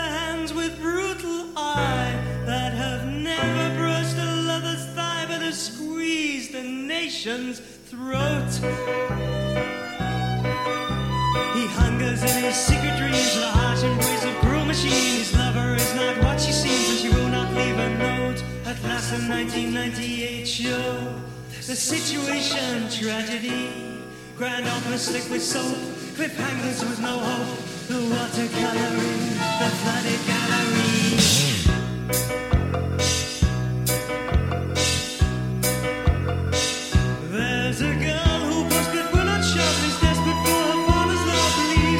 hands with brutal eye that have never brushed a lover's thigh but have squeezed the nation's throat. He hungers in his secret dreams the harsh embrace of cruel machine. His lover is not what she seems, and she will not leave a note. At last, the 1998 show, the situation tragedy. Grand opera slick with soap, cliffhangers with no hope. The watercoloring, the flooded gallery. There's a girl who will desperate for her father's love.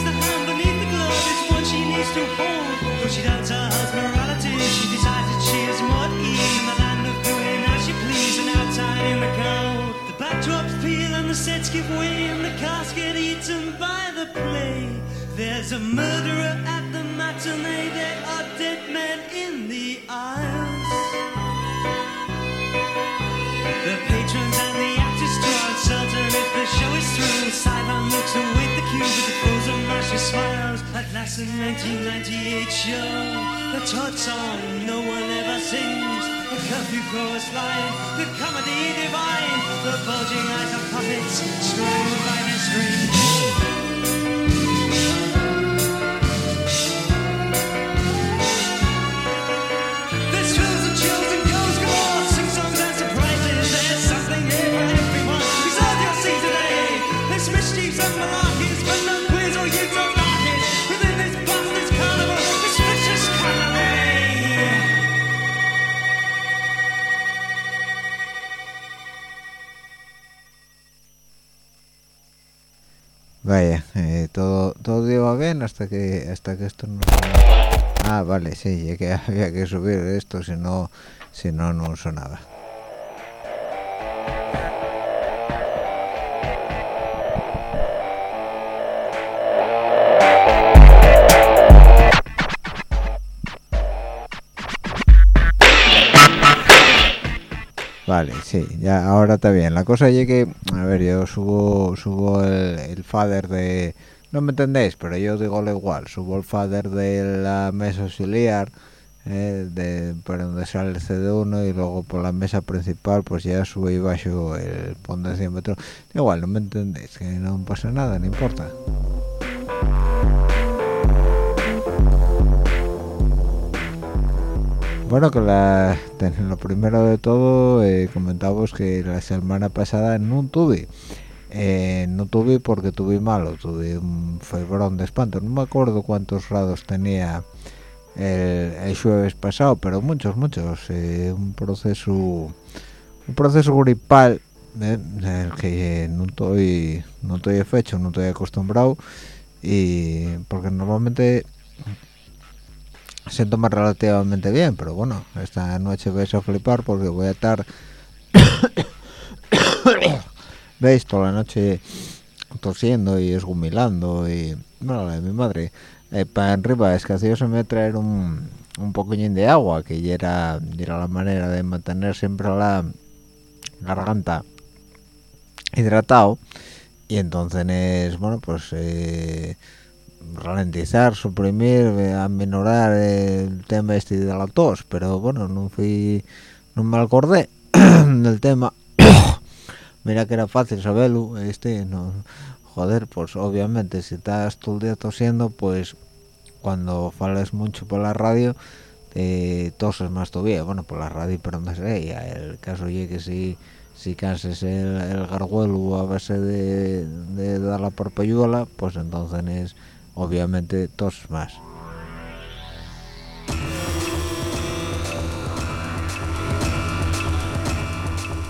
The hand beneath the glove is one she needs to hold. She doubts her husband's morality, she decides that she is more the land of doing as she and outside in the cold. The backdrops peel and the sets give way and the cast get eaten by the play. There's a murderer at the matinee. There are dead men in the aisles. The patrons and the actors draw uncertain if the show is through. Sideline looks await the cue with the frozen masher smiles. At last, the 1998 show, the Todd song no one ever sings. The curfew chorus line, the comedy divine, the bulging eyes of puppets hasta que hasta que esto no Ah, vale, sí, ya que había que subir esto, si no si no no sonaba. Vale, sí, ya ahora está bien. La cosa es que, a ver, yo subo subo el, el fader de... No me entendéis, pero yo digo lo igual. Subo el fader de la mesa auxiliar, eh, de, por donde sale el CD1 y luego por la mesa principal pues ya subo y bajo el potenciómetro. Igual, no me entendéis, que no pasa nada, no importa. Bueno, que la, lo primero de todo, eh, que la semana pasada no tuve. Eh, no tuve porque tuve malo, tuve un febrón de espanto. No me acuerdo cuántos grados tenía el, el jueves pasado, pero muchos, muchos. eh, un proceso un proceso gripal eh, del que no estoy no estoy fecho, no estoy acostumbrado y porque normalmente siento más relativamente bien, pero bueno, esta noche vais a flipar porque voy a estar, veis, toda la noche tosiendo y esgumilando y, bueno, la de mi madre, eh, para arriba es que se me traer un, un poquillín de agua que ya era, era la manera de mantener siempre la garganta hidratado. Y entonces bueno pues eh, ralentizar suprimir eh, aminorar el tema este de la tos. Pero bueno no fui no me acordé del tema mira que era fácil saberlo este no joder pues obviamente si estás todo el día tosiendo pues cuando fales mucho por la radio eh, toses más todavía. Bueno por la radio pero no sé el caso es que si si canses el, el garguelo a base de, de dar la pues entonces obviamente toses más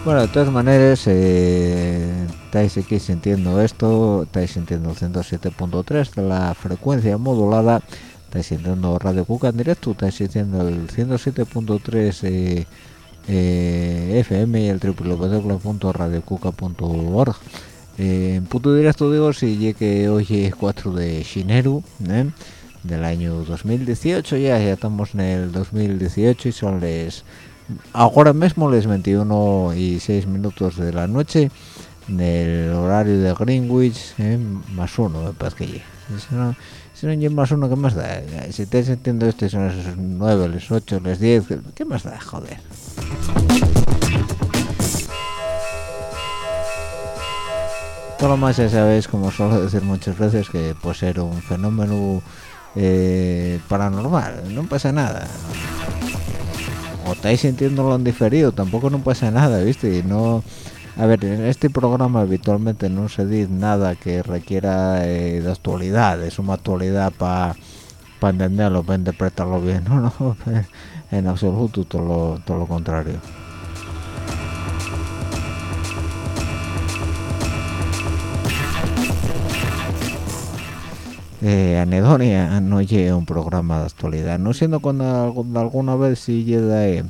Bueno, de todas maneras, eh, estáis aquí sintiendo esto, estáis sintiendo el 107.3 de la frecuencia modulada, estáis sintiendo Radio Cuca en directo, estáis sintiendo el 107.3 eh, eh, FM y el www.radiocuca.org. Eh, en punto directo digo, si llegue hoy es 4 de Shineru, ¿eh? del año 2018, ya, ya estamos en el 2018 y son les ahora mismo les 21 y 6 minutos de la noche en el horario de Greenwich ¿eh? más uno me parece que si no, si no más uno ¿qué más da? si estáis sintiendo esto son las 9, las 8, las 10 ¿qué más da? joder todo lo más ya sabéis como suelo decir muchas veces que puede ser un fenómeno eh, paranormal no pasa nada o estáis sintiéndolo en diferido, tampoco no pasa nada, ¿viste? Y no... A ver, en este programa habitualmente no se dice nada que requiera eh, de actualidad, es una actualidad para pa entenderlo, para interpretarlo bien, no, no, en absoluto todo lo, todo lo contrario. Eh, anedonia no llega un programa de actualidad. No siendo cuando alguna vez si llega eh,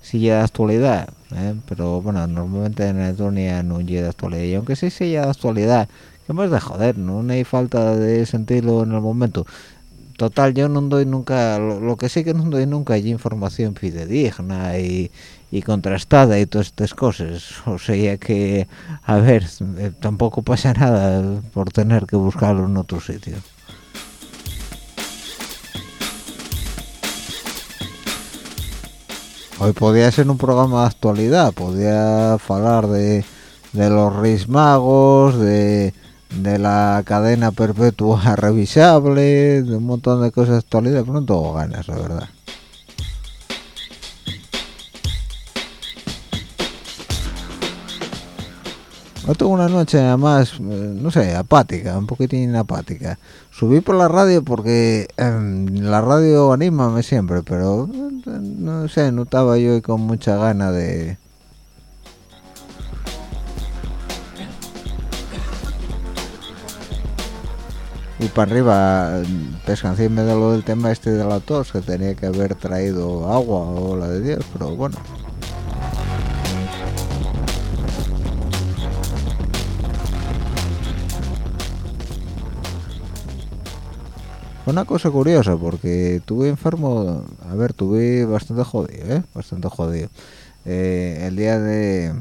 si llega actualidad eh, pero bueno normalmente en anedonia no llega actualidad. Y aunque sí se llega actualidad que más de joder no hay falta de sentirlo en el momento. Total yo no doy nunca lo, que sí que no doy nunca hay información fidedigna y, y contrastada y todas estas cosas. O sea que a ver eh, tampoco pasa nada por tener que buscarlo en otro sitio hoy podía ser un programa de actualidad podía hablar de, de los Reyes Magos de, de la cadena perpetua revisable de un montón de cosas de actualidad pero no tengo ganas la verdad Yo tuve una noche además, eh, no sé, apática, un poquitín apática. Subí por la radio porque em, la radio anímame siempre, pero no sé, no estaba yo con mucha gana de... Y para arriba, pescancíme de lo del tema este de la tos, que tenía que haber traído agua o la de Dios, pero bueno. Una cosa curiosa porque tuve enfermo a ver tuve bastante jodido ¿eh? bastante jodido. Eh, el día de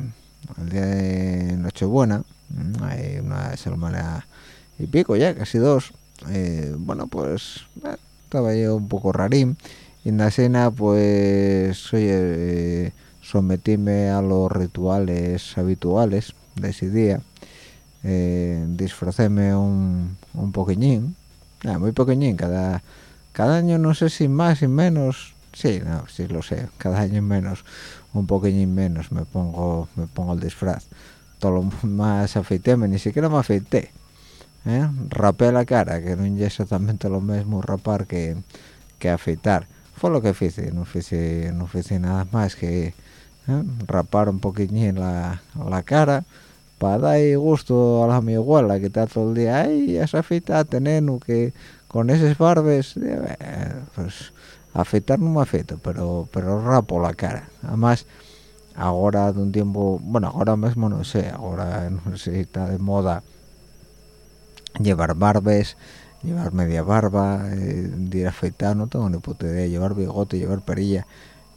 el día de Nochebuena hay una semana y pico ya casi dos eh, bueno pues eh, estaba yo un poco rarín. Y en la cena pues oye sometíme a los rituales habituales de ese día. Disfracéme un, un poquillín muy pequeñín, cada, cada año no sé si más y menos, sí, no, sí lo sé, cada año menos, un poqueñín menos me pongo me pongo el disfraz. Todo lo más afeité, ni siquiera me afeité. ¿eh? Rapé la cara, que no es exactamente lo mismo rapar que, que afeitar. Fue lo que hice, no hice, no hice nada más que ¿eh? rapar un poquillín la, la cara para dar gusto a la mi abuela que está todo el día esa afeitate neno que con esas barbes eh, pues afeitar no me afeito pero pero rapo la cara. Además ahora de un tiempo bueno ahora mismo no sé ahora no sé está de moda llevar barbes llevar media barba eh, ir no tengo ni puta idea llevar bigote llevar perilla.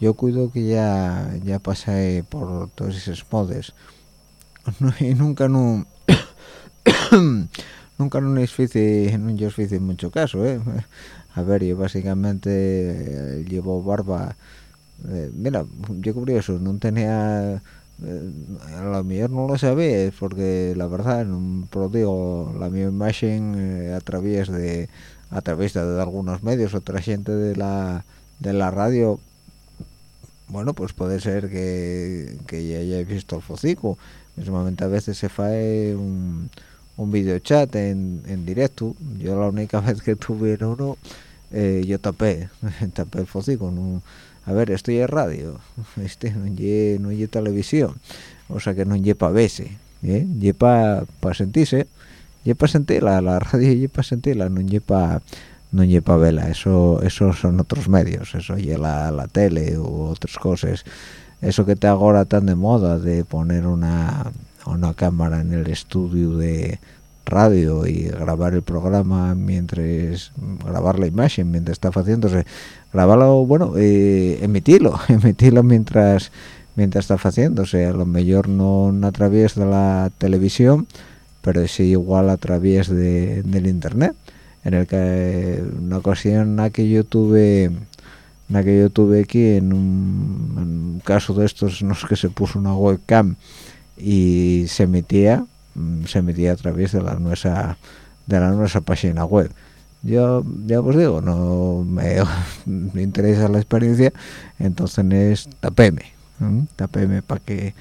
Yo cuido que ya ya pasé por todos esos modes nunca no nunca no es difícil no yo hice mucho caso ¿eh? a ver yo básicamente eh, llevo barba eh, mira yo curioso no tenía eh, a lo mejor no lo sabía porque la verdad no pero digo la mi imagen a través de a través de, algunos medios otra gente de la de la radio bueno pues puede ser que, que ya hayáis visto el focico mismamente a veces se fae un, un video chat en, en directo. Yo la única vez que tuve uno eh, yo tapé tapé el focico no, a ver estoy en radio este no hay no televisión o sea que no hay para verse ¿eh? y para sentirse y para sentirla la radio y para sentirla no hay para no lleva vela eso eso son otros medios eso lleva la, tele u otras cosas eso que te ahora tan de moda de poner una una cámara en el estudio de radio y grabar el programa mientras grabar la imagen mientras está haciéndose grabarlo bueno eh, emitirlo emitirlo mientras mientras está haciéndose a lo mejor no a través de la televisión pero sí igual a través de, del internet. En el que una ocasión que yo tuve en que yo tuve aquí en un, caso de estos no sé que se puso una webcam y se emitía mm, se emitía a través de la nuestra de la nuestra página web. Yo ya os digo no me, interesa la experiencia entonces es tapeme tapeme para que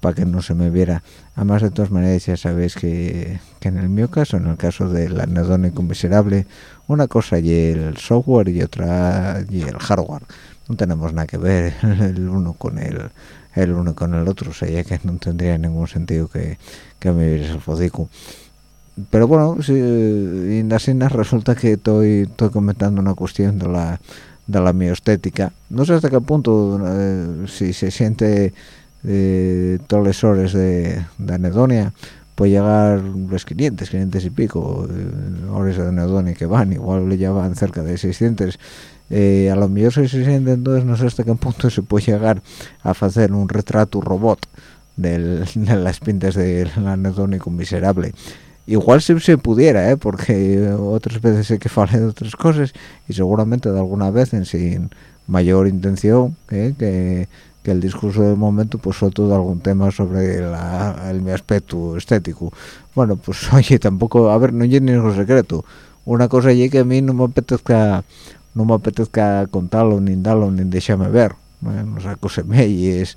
para que no se me viera. Además de todas maneras ya sabéis que, en el mío caso en el caso del anedónico miserable una cosa y el software y otra y el hardware. No tenemos nada que ver el uno con el el uno con el otro o sea que no tendría ningún sentido que, que me viese el focico pero bueno si, así resulta que estoy estoy comentando una cuestión de la de la mioestética. No sé hasta qué punto eh, si se siente eh, las horas de, anedonia puede llegar los 500, 500 y pico eh, horas de anedonia que van, igual le llevan cerca de 600 eh, a lo mejor se siente entonces no sé hasta qué punto se puede llegar a hacer un retrato robot de las pintas del anedónico miserable igual si se pudiera, ¿eh? porque otras veces sé que fale de otras cosas y seguramente de alguna vez en sin mayor intención ¿eh? que que el discurso del momento pues sobre todo algún tema sobre el mi aspecto estético. Bueno pues oye tampoco a ver no hay ningún secreto. Una cosa y que a mí no me apetezca no me apetezca contarlo ni darlo ni dejarme ver bueno, o sea cosa me es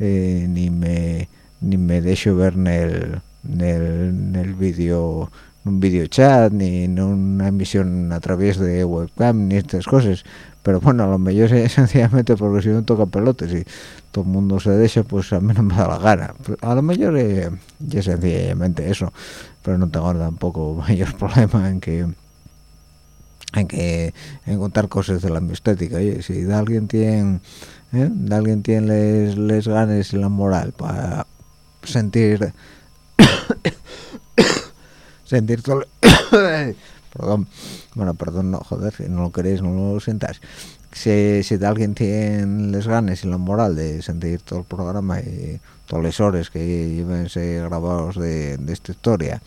eh, ni me ni me dejo ver en el en el, el vídeo un video chat ni en una emisión a través de webcam ni estas cosas. Pero bueno a lo mejor es sencillamente porque si no toca pelotes y todo el mundo se deja pues a mí no me da la gana. A lo mejor es, sencillamente eso. Pero no tengo tampoco mayor problema en que en que en contar cosas de la estética. Oye si de alguien tiene ¿eh? alguien tiene les, les ganas y la moral para sentir sentir todo perdón. Bueno perdón no joder si no lo queréis no lo sentáis si, si alguien tiene las ganas y la moral de sentir todo el programa y todos los horas que lleven grabados de, esta historia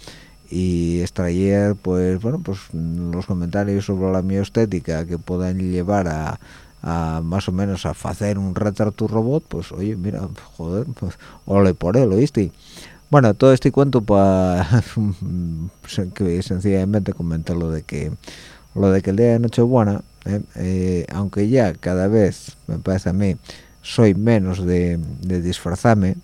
y extraer pues bueno pues los comentarios sobre la estética que puedan llevar a, a más o menos a hacer un retrato robot pues oye mira joder pues ole por él oíste bueno todo este cuento para sencillamente comentar lo de que lo de que el día de Nochebuena eh, eh, aunque ya cada vez me parece a mí soy menos de, disfrazarme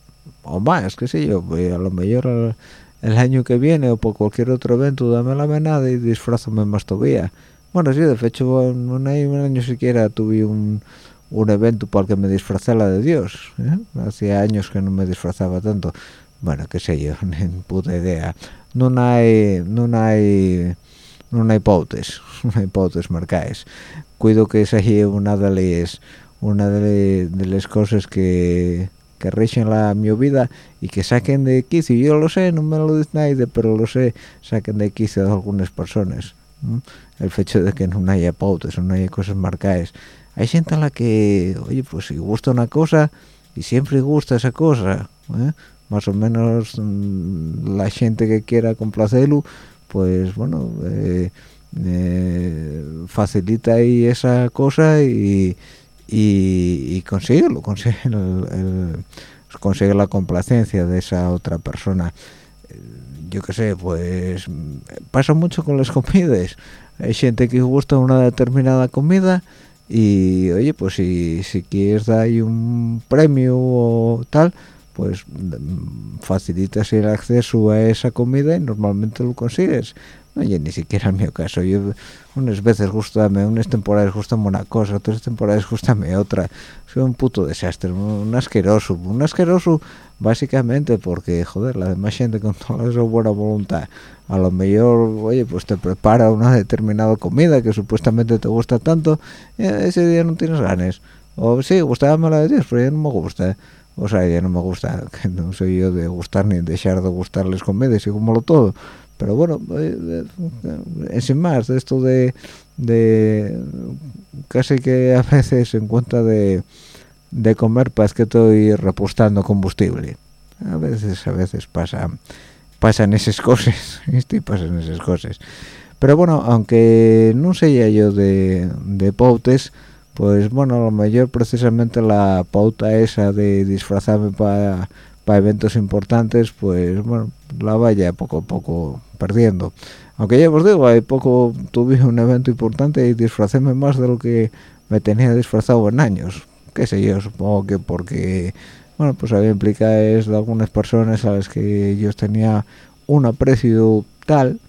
o más qué sé yo a lo mejor el, año que viene o por cualquier otro evento dame la venada y disfrazame más todavía bueno sí de hecho no hay un año siquiera tuve un un evento para el que me disfrazara de Dios ¿eh? hacía años que no me disfrazaba tanto bueno qué sé yo ni puta idea. No hay no hay no hay pautes no hay pautes marcáis cuido que esa es una de las una de, las cosas que que rigen la mi vida y que saquen de quicio. Yo lo sé no me lo dice nadie pero lo sé saquen de quicio a algunas personas el hecho de que no haya pautas no haya cosas marcadas hay gente a la que oye pues si gusta una cosa y siempre gusta esa cosa ¿eh? Más o menos mm, la gente que quiera complacerlo pues bueno eh, eh, facilita ahí esa cosa y, y, consigue consigue la complacencia de esa otra persona. Yo qué sé pues pasa mucho con las comidas. Hay gente que gusta una determinada comida y oye pues si, si quieres dar un premio o tal pues facilitas el acceso a esa comida y normalmente lo consigues Oye, ni siquiera en mi caso. Yo unas veces gustame, unas temporadas gustame una cosa, otras temporadas gustame otra. Soy un puto desastre, un asqueroso, un asqueroso básicamente porque, joder, la demás gente con toda esa buena voluntad, a lo mejor, oye, pues te prepara una determinada comida que supuestamente te gusta tanto, y ese día no tienes ganas. O sí, gustaba la de Dios, pero ya no me gusta. O sea, ya no me gusta, que no soy yo de gustar ni dejar de gustarles comidas y como lo todo. Pero bueno eh, eh, sin más esto de, de casi que a veces en cuenta de, de comer pues que estoy repostando combustible. A veces a veces pasa pasan esas cosas y pasan esas cosas. Pero bueno aunque no sea yo de, de pautes pues bueno a lo mejor precisamente la pauta esa de disfrazarme para para eventos importantes pues bueno la vaya poco a poco perdiendo. Aunque ya os digo hay poco tuve un evento importante y disfracéme más de lo que me tenía disfrazado en años. Qué sé yo supongo que porque bueno pues había implicadas de algunas personas a las que yo tenía un aprecio tal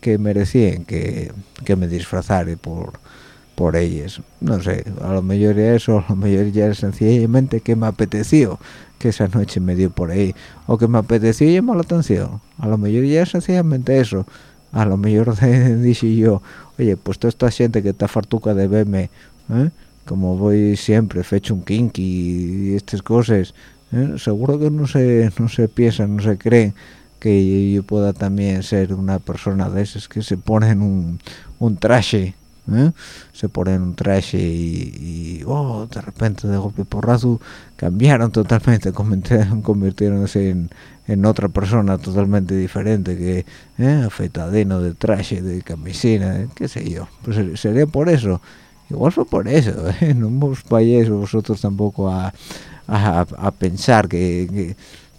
que merecían que, que me disfrazara por por ellas no sé a lo mejor ya eso a lo mejor ya sencillamente que me apeteció que esa noche me dio por ahí o que me apeteció llamar la atención a lo mejor ya es sencillamente eso a lo mejor dije yo oye pues toda esta gente que está fartuca de verme ¿eh? como voy siempre fecho un kinky y estas cosas ¿eh? seguro que no se no se piensan no se creen que yo pueda también ser una persona de esas que se ponen un, un traje ¿eh? se ponen un traje y, oh, de repente de golpe porrazo cambiaron totalmente convirtieronse en, en otra persona totalmente diferente que ¿eh? afeitadino de traje de camisina qué sé yo pues sería por eso igual fue por eso ¿eh? no os vayáis vosotros tampoco a, a, pensar que,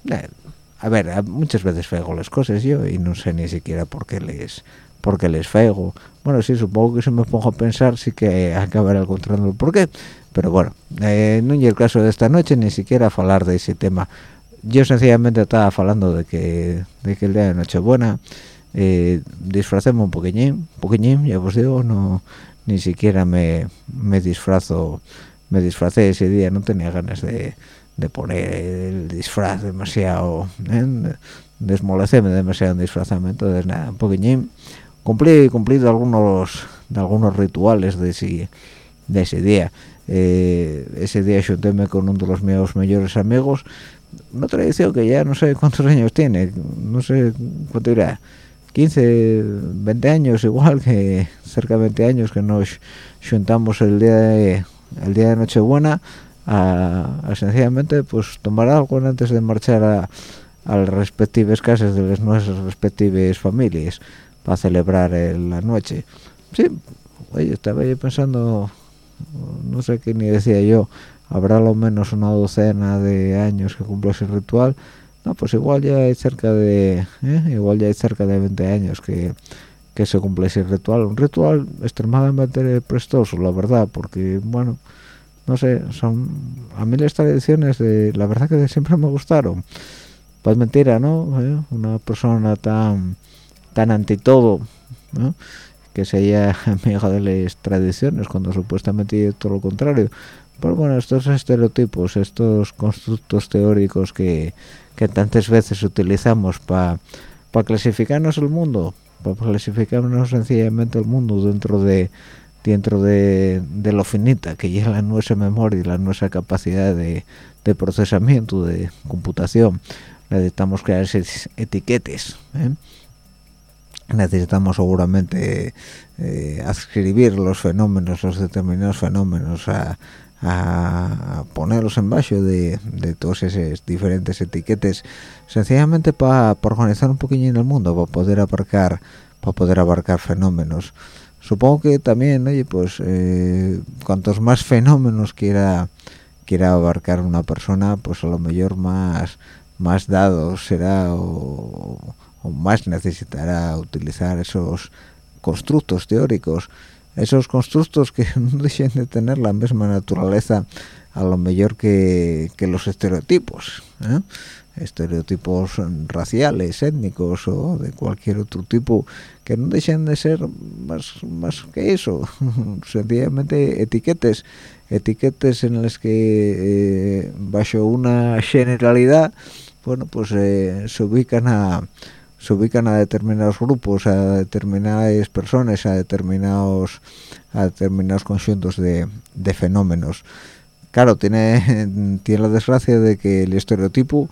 eh, a ver muchas veces fego las cosas yo y no sé ni siquiera por qué les porque les fego bueno sí supongo que si me pongo a pensar sí que acabaré encontrando el porqué. Pero bueno eh, no es el caso de esta noche ni siquiera hablar de ese tema. Yo sencillamente estaba hablando de que de que el día de Nochebuena eh, disfracemos un poquillín poquillín ya os digo no ni siquiera me, me disfrazo me disfracé ese día no tenía ganas de, de poner el disfraz demasiado ¿eh? desmolecerme demasiado en disfrazamiento entonces nada un poquillín cumplí cumplido algunos de algunos rituales de ese de ese día. Eh, ese día juntéme con uno de los míos mayores amigos. Una tradición que ya no sé cuántos años tiene no sé cuánto irá. 15 20 años igual que cerca de 20 años que nos juntamos el día de el día de Nochebuena a, a sencillamente pues tomar algo antes de marchar a, a las respectivas casas de las nuestras respectivas familias para celebrar la noche. Sí, oye, estaba yo pensando, no sé qué ni decía yo, habrá lo menos una docena de años que cumplo ese ritual. No, pues igual ya hay cerca de, ¿eh? igual ya hay cerca de 20 años que, que se cumple ese ritual. Un ritual extremadamente prestoso, la verdad, porque, bueno, no sé, son a mí las tradiciones de la verdad que siempre me gustaron pues mentira no ¿Eh? una persona tan tan ante todo que se haya amigo de las tradiciones cuando supuestamente es todo lo contrario pero bueno estos estereotipos estos constructos teóricos que, que tantas veces utilizamos para clasificarnos el mundo para clasificarnos sencillamente el mundo dentro de dentro de, lo finita que lleva nuestra memoria y la nuestra capacidad de, de procesamiento de computación necesitamos crear esas etiquetas ¿eh? Necesitamos seguramente eh, adscribir los fenómenos, los determinados fenómenos a, ponerlos en bajo de, todas esas diferentes etiquetas, sencillamente para organizar un poquillo en el mundo, para poder abarcar, para poder abarcar fenómenos. Supongo que también, oye, pues eh, cuantos más fenómenos quiera quiera abarcar una persona, pues a lo mejor más más dado será o o más necesitará utilizar esos constructos teóricos, esos constructos que no dejen de tener la misma naturaleza a lo mejor que, los estereotipos, ¿eh? estereotipos raciales, étnicos o de cualquier otro tipo, que no dejen de ser más, más que eso, sencillamente etiquetes, etiquetes en las que eh, bajo una generalidad, bueno, pues eh, se ubican a se ubican a determinados grupos, a determinadas personas, a determinados a determinados conjuntos de, fenómenos. Claro, tiene, tiene la desgracia de que el estereotipo,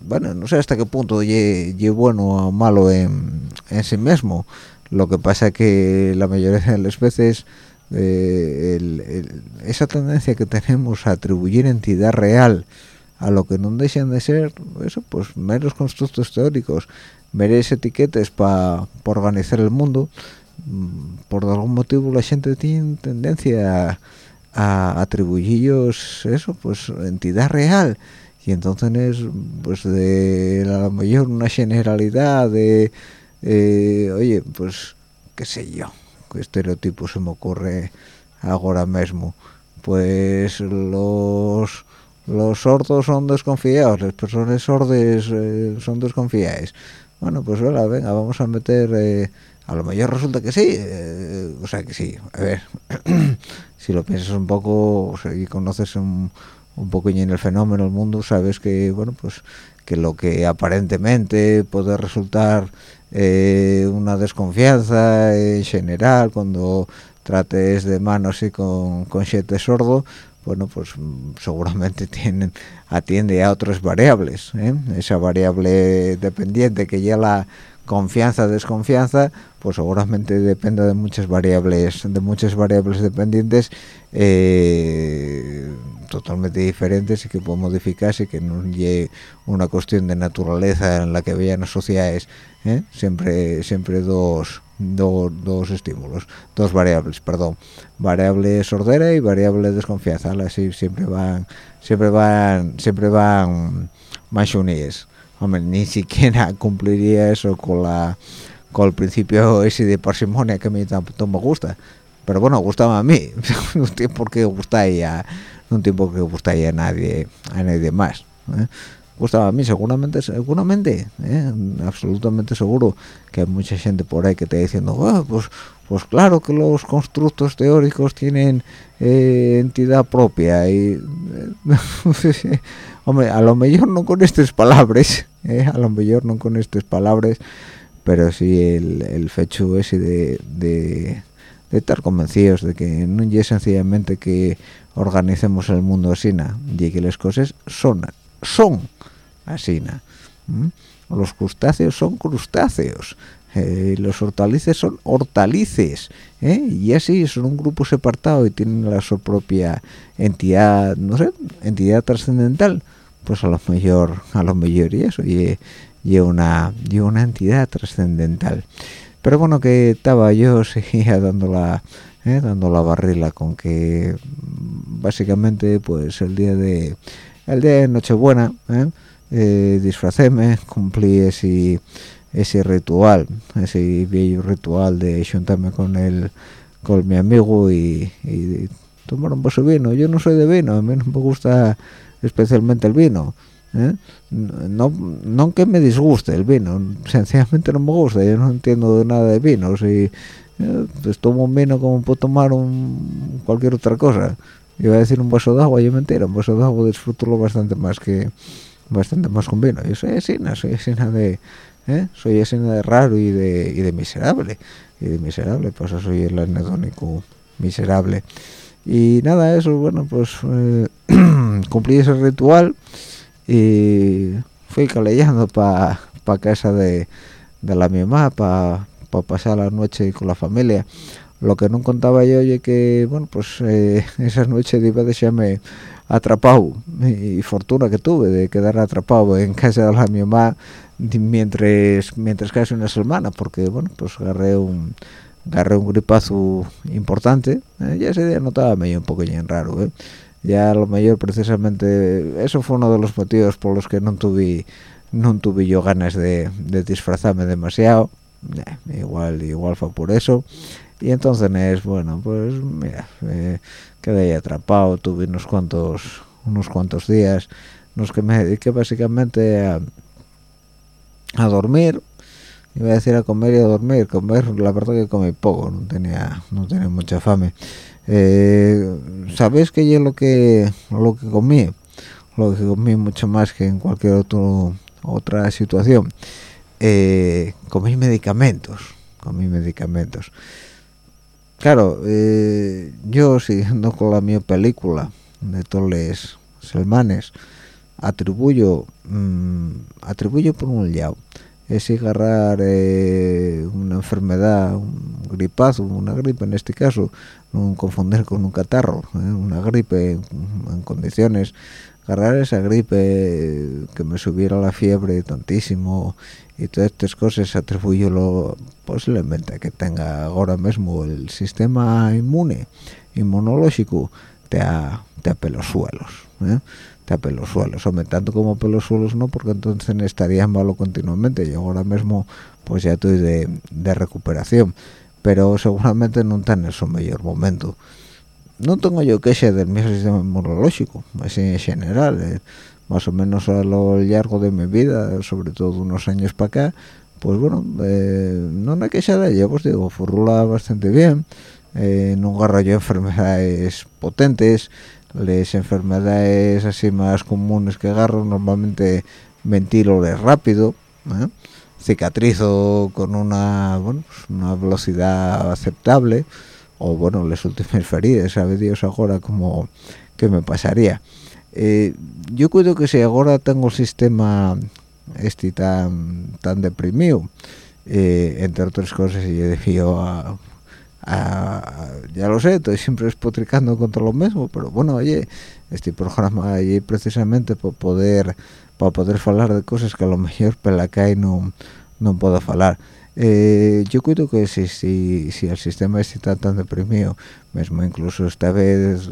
bueno, no sé hasta qué punto es bueno o malo en, sí mismo. Lo que pasa es que la mayoría de las veces eh, esa tendencia que tenemos a atribuir entidad real a lo que no dejan de ser eso pues meros constructos teóricos veréis etiquetas para organizar el mundo. Mm, por algún motivo la gente tiene tendencia a, atribuirlos eso pues entidad real. Y entonces es pues de a lo mejor una generalidad de eh, oye pues qué sé yo qué estereotipo se me ocurre ahora mismo. Pues los los sordos son desconfiados, las personas sordas eh, son desconfiadas bueno pues ahora venga vamos a meter eh, a lo mejor resulta que sí eh, o sea que sí a ver si lo piensas un poco y conoces un, un poco en el fenómeno el mundo sabes que bueno pues que lo que aparentemente puede resultar eh, una desconfianza en general cuando trates de mano así con, con siete sordo bueno pues seguramente tienen atiende a otras variables ¿eh? esa variable dependiente que ya la confianza desconfianza pues seguramente depende de muchas variables de muchas variables dependientes eh, totalmente diferentes y que pueden modificarse que no llegue una cuestión de naturaleza en la que vean las sociedades ¿eh? siempre siempre dos dos estímulos, dos variables, perdón, variable sordera y variable desconfianza, así siempre van, siempre van, siempre van más unidas. Hombre, ni siquiera cumpliría eso con la con el principio ese de parsimonia que a mí tampoco me gusta. Pero bueno, gustaba a mí, no tiene por qué gustar no tiene por qué gustar a nadie, a nadie más. ¿eh? Gustaba a mí seguramente seguramente ¿eh? absolutamente seguro que hay mucha gente por ahí que te diciendo ah, pues pues claro que los constructos teóricos tienen eh, entidad propia y eh, a lo mejor no con estas palabras a lo mejor no con estas palabras pero sí el, fecho ese de, de estar convencidos de que no es sencillamente que organicemos el mundo así y que las cosas son son así los crustáceos son crustáceos eh, los hortalices son hortalices ¿eh? y así son un grupo separado y tienen la su propia entidad no sé entidad trascendental pues a lo mejor a lo mejor y eso y, y una y una entidad trascendental pero bueno que estaba yo seguía dando la ¿eh? dando la barrila con que básicamente pues el día de el día de Nochebuena ¿eh? Eh, disfracéme, cumplí ese, ese ritual, ese viejo ritual de juntarme con el con mi amigo y, tomar un vaso de vino. Yo no soy de vino, a mí no me gusta especialmente el vino. ¿eh? No, no que me disguste el vino, sencillamente no me gusta, yo no entiendo nada de vinos y eh, pues tomo un vino como puedo tomar cualquier otra cosa. Iba a decir un vaso de agua, yo me entero, un vaso de agua disfruto bastante más que, bastante más con vino. Yo soy escena, soy escena de, ¿eh? soy escena de raro y de, y de miserable. Y de miserable, pues soy el anedónico miserable. Y nada, eso, bueno, pues eh, cumplí ese ritual y fui calellando para pa casa de, de la mi mamá para pasar la noche con la familia lo que no contaba yo oye que bueno pues eh, esa noche iba a dejarme atrapado y, fortuna que tuve de quedar atrapado en casa de la mi mamá mientras mientras casi una semana porque bueno pues agarré un agarré un gripazo importante eh, ya ese día notaba medio un poco raro ¿eh? ya lo mejor precisamente eso fue uno de los motivos por los que no tuve no tuve yo ganas de, disfrazarme demasiado eh, igual igual fue por eso y entonces es bueno pues mira eh, quedé atrapado tuve unos cuantos unos cuantos días los que me dediqué básicamente a, a dormir. Iba a decir a comer y a dormir. Comer la verdad que comí poco no tenía no tenía mucha fame eh, sabéis que yo lo que lo que comí lo que comí mucho más que en cualquier otro otra situación. Eh, comí medicamentos comí medicamentos claro eh, yo siguiendo con la mi película de todos los selmanes atribuyo mm, atribuyo por un lado es agarrar eh, una enfermedad un gripazo una gripe en este caso no confundir con un catarro ¿eh? una gripe en, condiciones agarrar esa gripe que me subiera la fiebre tantísimo y todas estas cosas atribuyo lo posiblemente a que tenga ahora mismo el sistema inmune inmunológico te a, te a pelos suelos ¿eh? te a pelos suelos. Hombre tanto como pelos suelos no porque entonces estaría malo continuamente. Y ahora mismo pues ya estoy de, de recuperación. Pero seguramente no está en su mejor momento. No tengo yo queja del mi sistema inmunológico así en general eh, más o menos a lo largo de mi vida sobre todo unos años para acá pues bueno eh, no me queja de ello pues digo furula bastante bien eh, no agarro yo enfermedades potentes las enfermedades así más comunes que agarro normalmente ventilo rápido ¿eh? cicatrizo con una, bueno, pues una velocidad aceptable o bueno las últimas feridas sabe Dios ahora como que me pasaría eh, yo creo que si ahora tengo el sistema este tan tan deprimido eh, entre otras cosas y debido a, a, ya lo sé estoy siempre espotricando contra lo mismo pero bueno oye este programa ahí precisamente por poder para poder hablar de cosas que a lo mejor Pelacay no no puedo hablar eh, yo creo que si, si, si el sistema está tan deprimido mismo incluso esta vez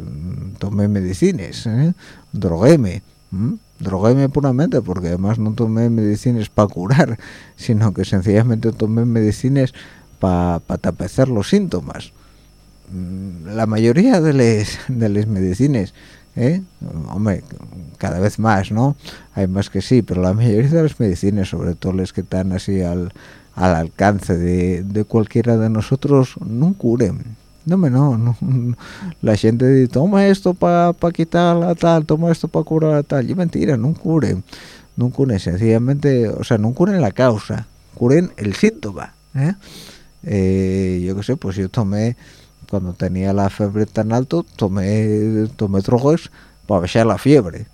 tomé medicinas ¿eh? droguéme droguéme puramente porque además no tomé medicinas para curar sino que sencillamente tomé medicinas para pa los síntomas mm, la mayoría de las de las medicinas ¿eh? hombre cada vez más no hay más que sí pero la mayoría de las medicinas sobre todo las que están así al al alcance de, cualquiera de nosotros no curen. No me no, no, la gente dice toma esto para pa quitar la tal toma esto para curar la tal y mentira no curen no curen. Sencillamente o sea no curen la causa curen el síntoma ¿eh? Eh, yo qué sé pues yo tomé cuando tenía la fiebre tan alto tomé tomé trogos para bajar la fiebre.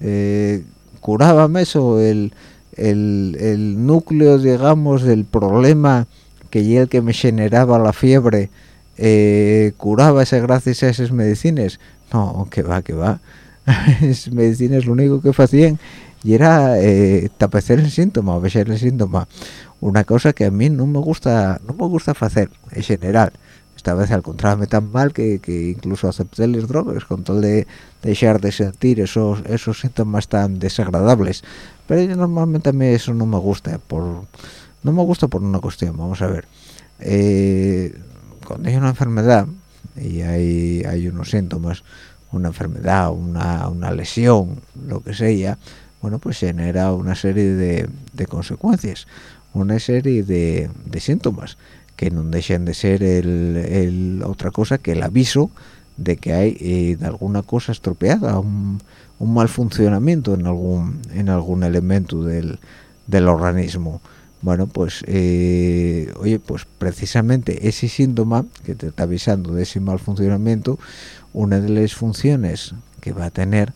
Eh, curábame eso el el, el núcleo, digamos, del problema que y el que me generaba la fiebre eh, curaba ese gracias a esas medicinas. No, que va, que va. esas medicinas lo único que hacían y era eh, tapecer el síntoma, besar el síntoma. Una cosa que a mí no me gusta, no me gusta hacer en general. Esta vez al contrario tan mal que, que incluso acepté las drogas con todo de dejar de sentir esos, esos síntomas tan desagradables pero normalmente a mí eso no me gusta por no me gusta por una cuestión vamos a ver. Eh, cuando hay una enfermedad y hay, hay unos síntomas una enfermedad una, una lesión lo que sea bueno pues genera una serie de, de consecuencias una serie de, de, síntomas que no dejen de ser el, otra cosa que el aviso de que hay eh, alguna cosa estropeada un mal funcionamiento en algún en algún elemento del, del organismo. Bueno pues eh, oye pues precisamente ese síntoma que te está avisando de ese mal funcionamiento una de las funciones que va a tener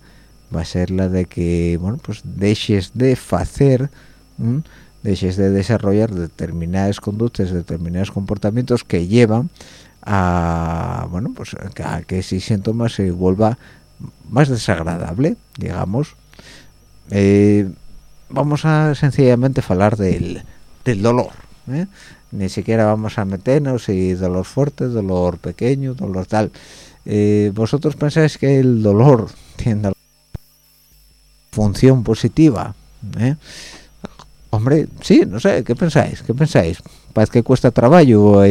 va a ser la de que bueno pues dejes de hacer dejes de desarrollar determinadas conductas determinados comportamientos que llevan a bueno pues a que ese síntoma se vuelva más desagradable digamos eh, vamos a sencillamente hablar del, del dolor ¿eh? ni siquiera vamos a meternos y dolor fuerte dolor pequeño dolor tal. Eh, vosotros pensáis que el dolor tiene función positiva hombre sí no sé qué pensáis qué pensáis parece que cuesta trabajo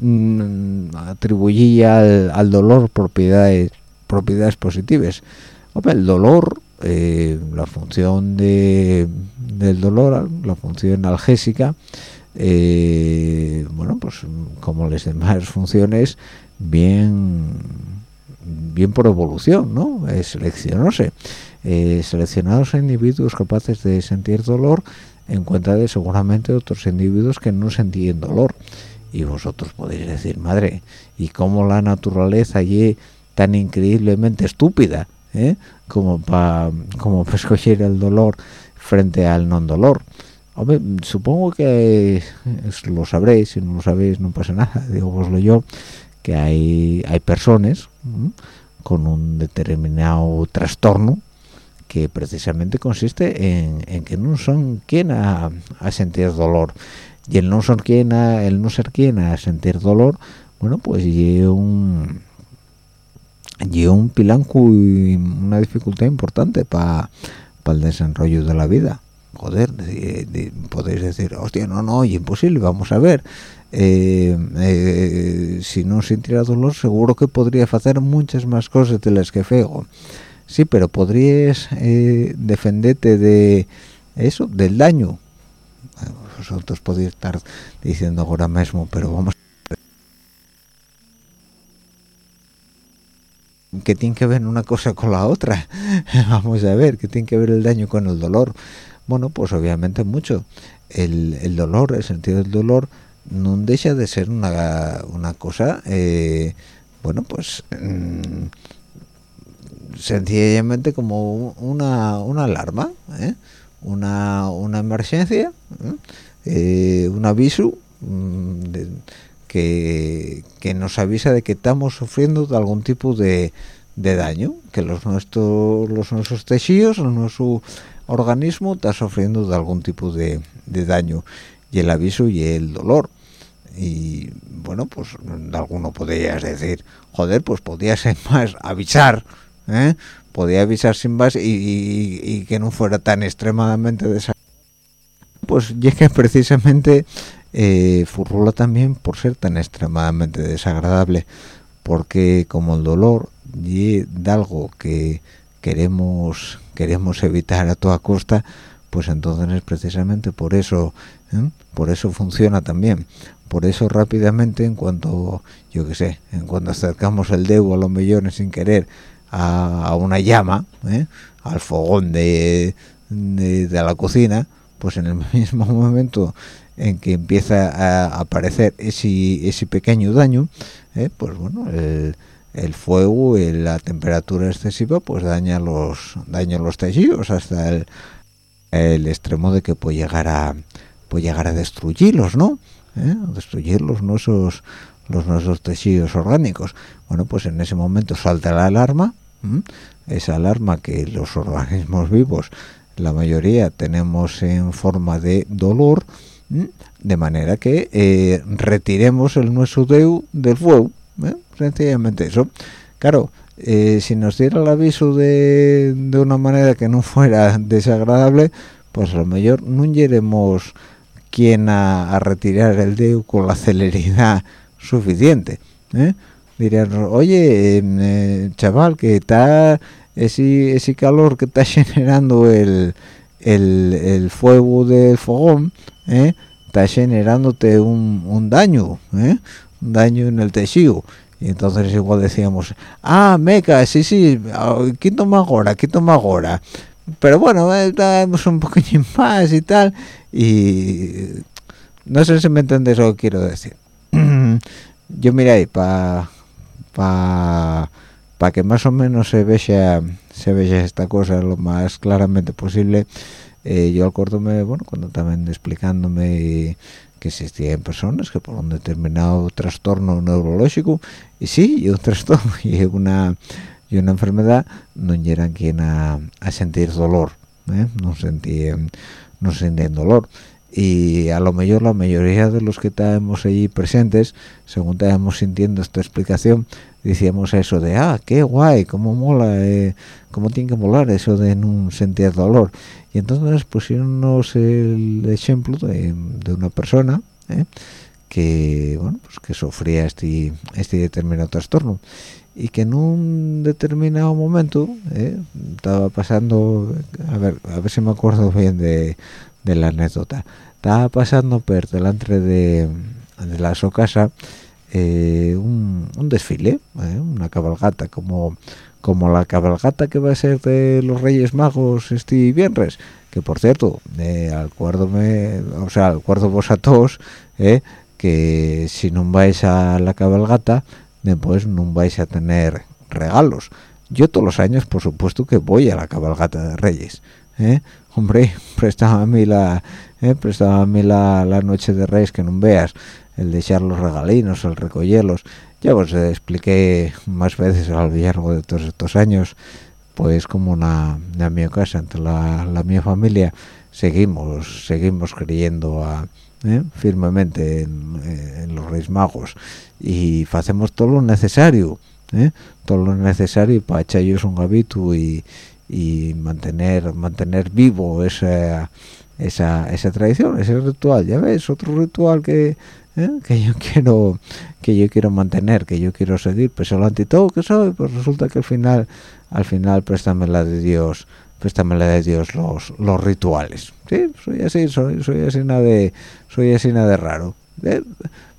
mm, atribuir al dolor propiedades propiedades positivas el dolor eh, la función de, del dolor la función analgésica eh, bueno pues como las demás funciones bien bien por evolución no eh, seleccionóse eh, seleccionados individuos capaces de sentir dolor en cuenta de seguramente otros individuos que no sentían dolor. Y vosotros podéis decir madre y cómo la naturaleza allí tan increíblemente estúpida ¿eh? como para como para escoger el dolor frente al non dolor Hombre, supongo que lo sabréis si no lo sabéis no pasa nada digo yo que hay hay personas con un determinado trastorno que precisamente consiste en, que no son quien a, sentir dolor. Y el no son quien a, el no ser quien a sentir dolor bueno pues y un y un pilanco y una dificultad importante para el desarrollo de la vida. Joder podéis decir hostia no no y imposible vamos a ver eh, eh, si no sintiera dolor seguro que podría hacer muchas más cosas de las que fego. Sí pero podrías eh, defenderte de eso del daño. Vosotros podéis estar diciendo ahora mismo pero vamos que tiene que ver una cosa con la otra vamos a ver que tiene que ver el daño con el dolor bueno pues obviamente mucho el, dolor el sentido del dolor no deja de ser una, una cosa eh, bueno pues mm, sencillamente como una, una alarma ¿eh? una, una emergencia ¿eh? un aviso mm, de, que, nos avisa de que estamos sufriendo de algún tipo de, daño, que los nuestros, los nuestros tejidos, nuestro organismo está sufriendo de algún tipo de, daño, y el aviso y el dolor. Y bueno, pues alguno podrías decir, joder, pues podría ser más avisar, ¿eh? podía avisar sin más y, que no fuera tan extremadamente desagradable. Pues que precisamente eh, furrula también por ser tan extremadamente desagradable porque como el dolor y algo que queremos queremos evitar a toda costa pues entonces es precisamente por eso ¿eh? por eso funciona también por eso rápidamente en cuanto yo que sé en cuanto acercamos el dedo a los millones sin querer a, una llama ¿eh? al fogón de, de la cocina pues en el mismo momento en que empieza a aparecer ese, ese pequeño daño, eh, pues bueno, el, fuego y la temperatura excesiva pues daña los daña los tejidos hasta el, extremo de que puede llegar a puede llegar a destruirlos, ¿no? ¿Eh? destruirlos nuestros los nuestros tejidos orgánicos. Bueno, pues en ese momento salta la alarma, esa alarma que los organismos vivos, la mayoría tenemos en forma de dolor, de manera que eh, retiremos el nuestro deu del fuego ¿eh? sencillamente eso claro eh, si nos diera el aviso de, de, una manera que no fuera desagradable pues a lo mejor no iremos quien a, retirar el deu con la celeridad suficiente dirían oye chaval que está ese, ese calor que está generando el, el fuego del fogón ¿eh? está generándote un, un daño, ¿eh? un daño en el tejido. Y entonces igual decíamos, ah, meca, sí, sí, quito más ahora, quito más ahora. Pero bueno, damos un poquito más y tal. Y no sé si me entendéis lo que quiero decir. Yo miré para pa, pa que más o menos se vea se vea esta cosa lo más claramente posible eh, yo acuérdome bueno cuando estaban explicándome que existían personas que por un determinado trastorno neurológico y sí y un trastorno y una y una enfermedad no llegan quien a, sentir dolor ¿eh? no sentían no sentían dolor y a lo mejor la mayoría de los que estábamos allí presentes según estábamos sintiendo esta explicación decíamos eso de ah qué guay cómo mola eh, cómo tiene que molar eso de no sentir dolor y entonces pusieronnos el ejemplo de, una persona ¿eh? que bueno pues que sufría este este determinado trastorno y que en un determinado momento ¿eh? estaba pasando a ver a ver si me acuerdo bien de, la anécdota estaba pasando por delante de, de la su casa eh, un, desfile una cabalgata como como la cabalgata que va a ser de los Reyes Magos este viernes que por cierto eh, acuérdome o sea acuerdo vos a todos eh, que si no vais a la cabalgata después no vais a tener regalos yo todos los años por supuesto que voy a la cabalgata de Reyes eh. Hombre prestaba a mí la eh, prestaba a mí la, la noche de Reyes que no veas el de echar los regalinos el recogerlos ya os expliqué más veces a lo largo de todos estos años pues como una en mi casa entre la, la mi familia seguimos seguimos creyendo ¿eh? firmemente en, los Reyes Magos y hacemos todo lo necesario ¿eh? todo lo necesario para echarles un hábito y, y mantener mantener vivo esa, esa esa tradición ese ritual ya ves otro ritual que ¿eh? que yo quiero que yo quiero mantener que yo quiero seguir pues lo ante todo que soy pues resulta que al final al final préstame la de Dios préstame la de Dios los los rituales sí soy así soy soy así nada de soy así nada de raro ¿Eh?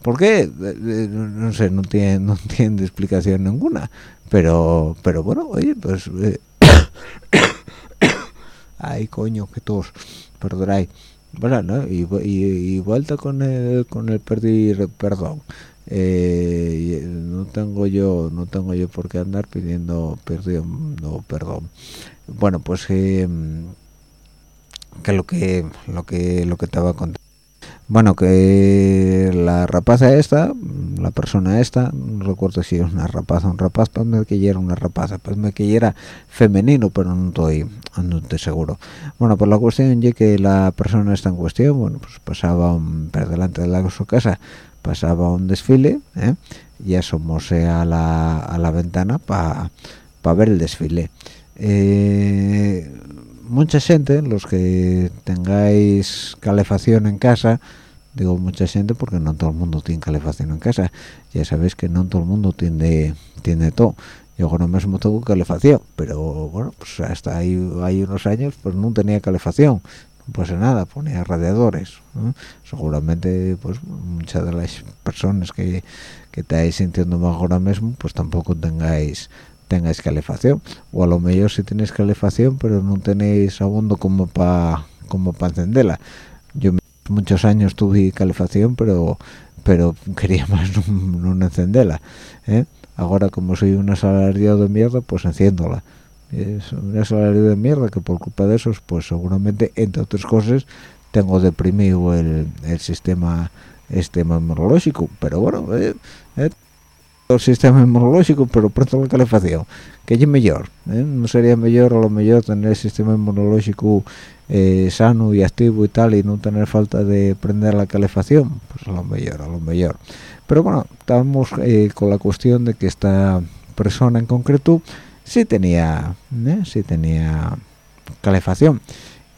¿por qué? Eh, no sé no tiene no tiene explicación ninguna pero pero bueno oye pues ay coño que todos perdonáis bueno ¿no? y, vuelta con el con el pedir perdón. Eh, no tengo yo no tengo yo por qué andar pidiendo perdón perdón. Bueno pues eh, que lo que lo que lo que estaba contando bueno que la rapaza esta la persona esta no recuerdo si era una rapaza un rapaz pues me que era una rapaza pues me que era femenino pero no estoy no estoy seguro bueno por la cuestión ya que la persona esta en cuestión bueno pues pasaba un, por delante de la su casa pasaba un desfile ¿eh? y asomóse a la, a la ventana para pa ver el desfile eh, mucha gente los que tengáis calefacción en casa digo mucha gente porque no todo el mundo tiene calefacción en casa. Ya sabéis que no todo el mundo tiene tiene todo. Yo ahora mismo tengo calefacción pero bueno pues hasta ahí hay unos años pues no tenía calefacción. No nada ponía radiadores seguramente pues muchas de las personas que, que estáis sintiendo más ahora mismo pues tampoco tengáis tengáis calefacción. O a lo mejor si tenéis calefacción pero no tenéis abondo como para como para encenderla. Yo muchos años tuve calefacción pero pero quería más no, encenderla ¿eh? ahora como soy un asalariado de mierda pues enciéndola. Es un asalariado de mierda que por culpa de esos pues seguramente entre otras cosas tengo deprimido el, el sistema sistema inmunológico. Pero bueno eh, eh, sistema inmunológico pero pronto la calefacción que es mejor no sería mejor a lo mejor tener el sistema inmunológico eh, sano y activo y tal y no tener falta de prender la calefacción. Pues a lo mejor a lo mejor pero bueno estamos eh, con la cuestión de que esta persona en concreto sí tenía ¿eh? sí tenía calefacción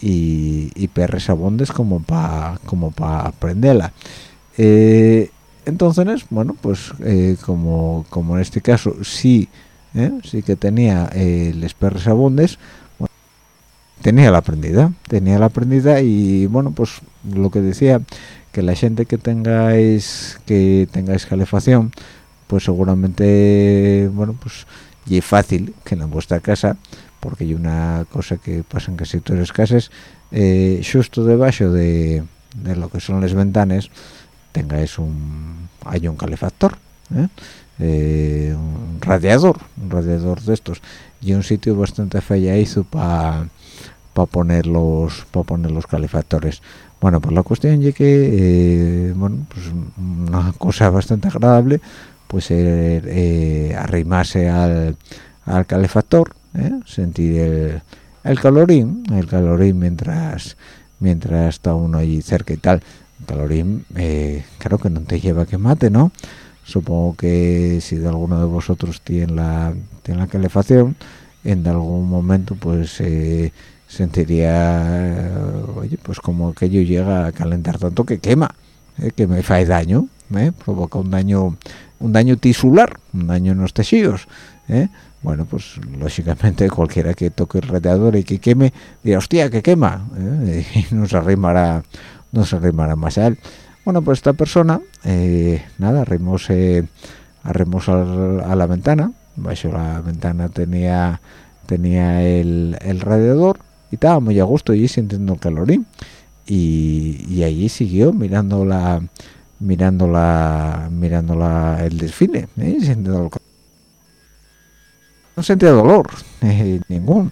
y, y perres abondes como para como para prenderla entonces bueno pues como como en este caso sí sí que tenía les perres tenía la aprendida tenía la aprendida y bueno pues lo que decía que la gente que tengáis que tengáis calefacción pues seguramente bueno pues y fácil que en vuestra casa porque hay una cosa que pasa en casi todas las casas eh, justo debajo de, de, lo que son las ventanas tengáis un hay un calefactor ¿eh? Eh, un radiador un radiador de estos y un sitio bastante hizo para para poner los para poner los calefactores. Bueno pues la cuestión es que eh, bueno pues una cosa bastante agradable pues arrimarse al, al calefactor sentir el, el calorín el calorín mientras mientras está uno allí cerca y tal calorín eh, claro que no te lleva que mate no supongo que si de alguno de vosotros tiene la tiene la calefacción en algún momento pues eh, sentiría oye pues como aquello llega a calentar tanto que quema eh, que me hace daño eh, provoca un daño un daño tisular un daño en los tejidos eh. bueno pues lógicamente cualquiera que toque el radiador y que queme dirá hostia que quema y nos arrimará nos arrimará más a él. Bueno pues esta persona nada arrimóse arrimóse a la ventana. Bajo la ventana tenía tenía el, el radiador y estaba muy a gusto y sintiendo el calorín. Y, allí siguió mirando la mirando la mirando la, el desfile ¿eh? el no sentía dolor eh, ningún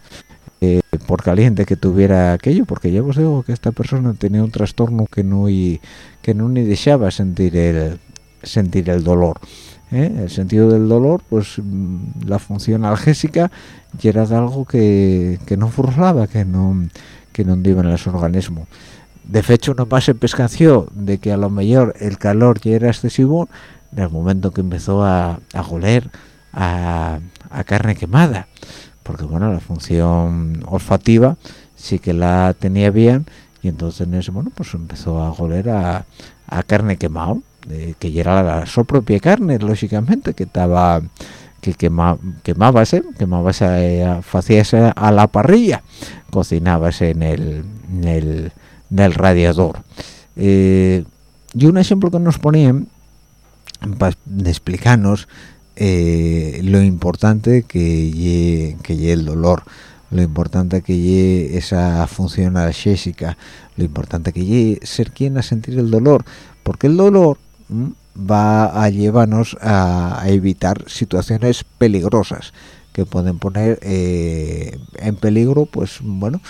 eh, por caliente que tuviera aquello porque ya os digo que esta persona tenía un trastorno que no y que no ni dejaba sentir el sentir el dolor ¿eh? el sentido del dolor pues mm, la función algésica y era algo que, que no funcionaba que no que no iba en el organismo de hecho no más se pescanció de que a lo mejor el calor ya era excesivo en el momento que empezó a, a goler a, a carne quemada porque bueno la función olfativa sí que la tenía bien y entonces bueno pues empezó a goler a, a carne quemada que ya era su propia carne lógicamente que estaba que quema, quemábase quemábase eh, a la parrilla cocinábase en el, en el, en el radiador. Eh, y un ejemplo que nos ponían para explicarnos eh, lo importante que lle, el dolor lo importante que lle esa función analgésica lo importante que lle ser quien a sentir el dolor porque el dolor va a llevarnos a, evitar situaciones peligrosas que pueden poner eh, en peligro pues bueno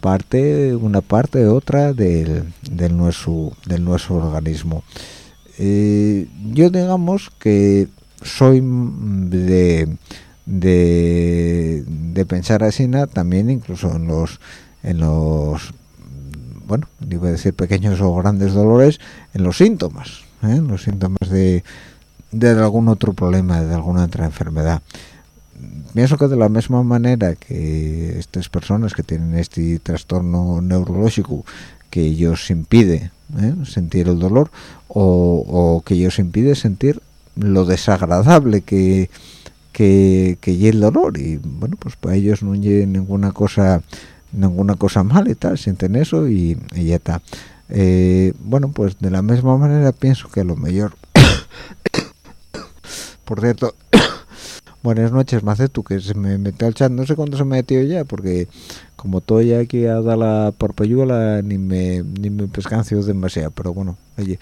parte una parte otra del, del nuestro del nuestro organismo. Eh, yo digamos que soy de, de, pensar así también incluso en los en los bueno iba a decir pequeños o grandes dolores en los síntomas ¿eh? los síntomas de, de algún otro problema, de alguna otra enfermedad. Pienso que de la misma manera que estas personas que tienen este trastorno neurológico que ellos impide ¿eh? sentir el dolor o, o, que ellos impide sentir lo desagradable que que, que el dolor. Y bueno pues para ellos no hay ninguna cosa ninguna cosa mal y tal sienten eso y, y ya está. Eh, bueno pues de la misma manera pienso que lo mejor. Por cierto buenas noches Macetu que se me metió al chat. No sé cuándo se me metió ya porque como estoy aquí a dar la porpayuela ni me ni me pescancio demasiado pero bueno oye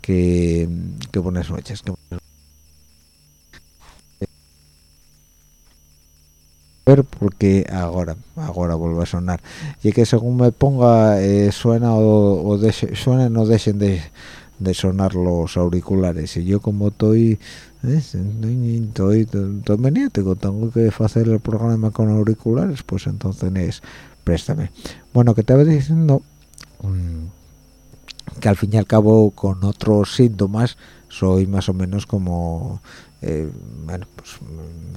que, que buenas noches que buenas porque ahora ahora vuelve a sonar. Y que según me ponga eh, suena o, o suena no dejen de, de, sonar los auriculares. Y yo como estoy eh, estoy, estoy maniático tengo que hacer el programa con auriculares pues entonces préstame. Bueno que te estaba diciendo mm, que al fin y al cabo con otros síntomas soy más o menos como eh, bueno pues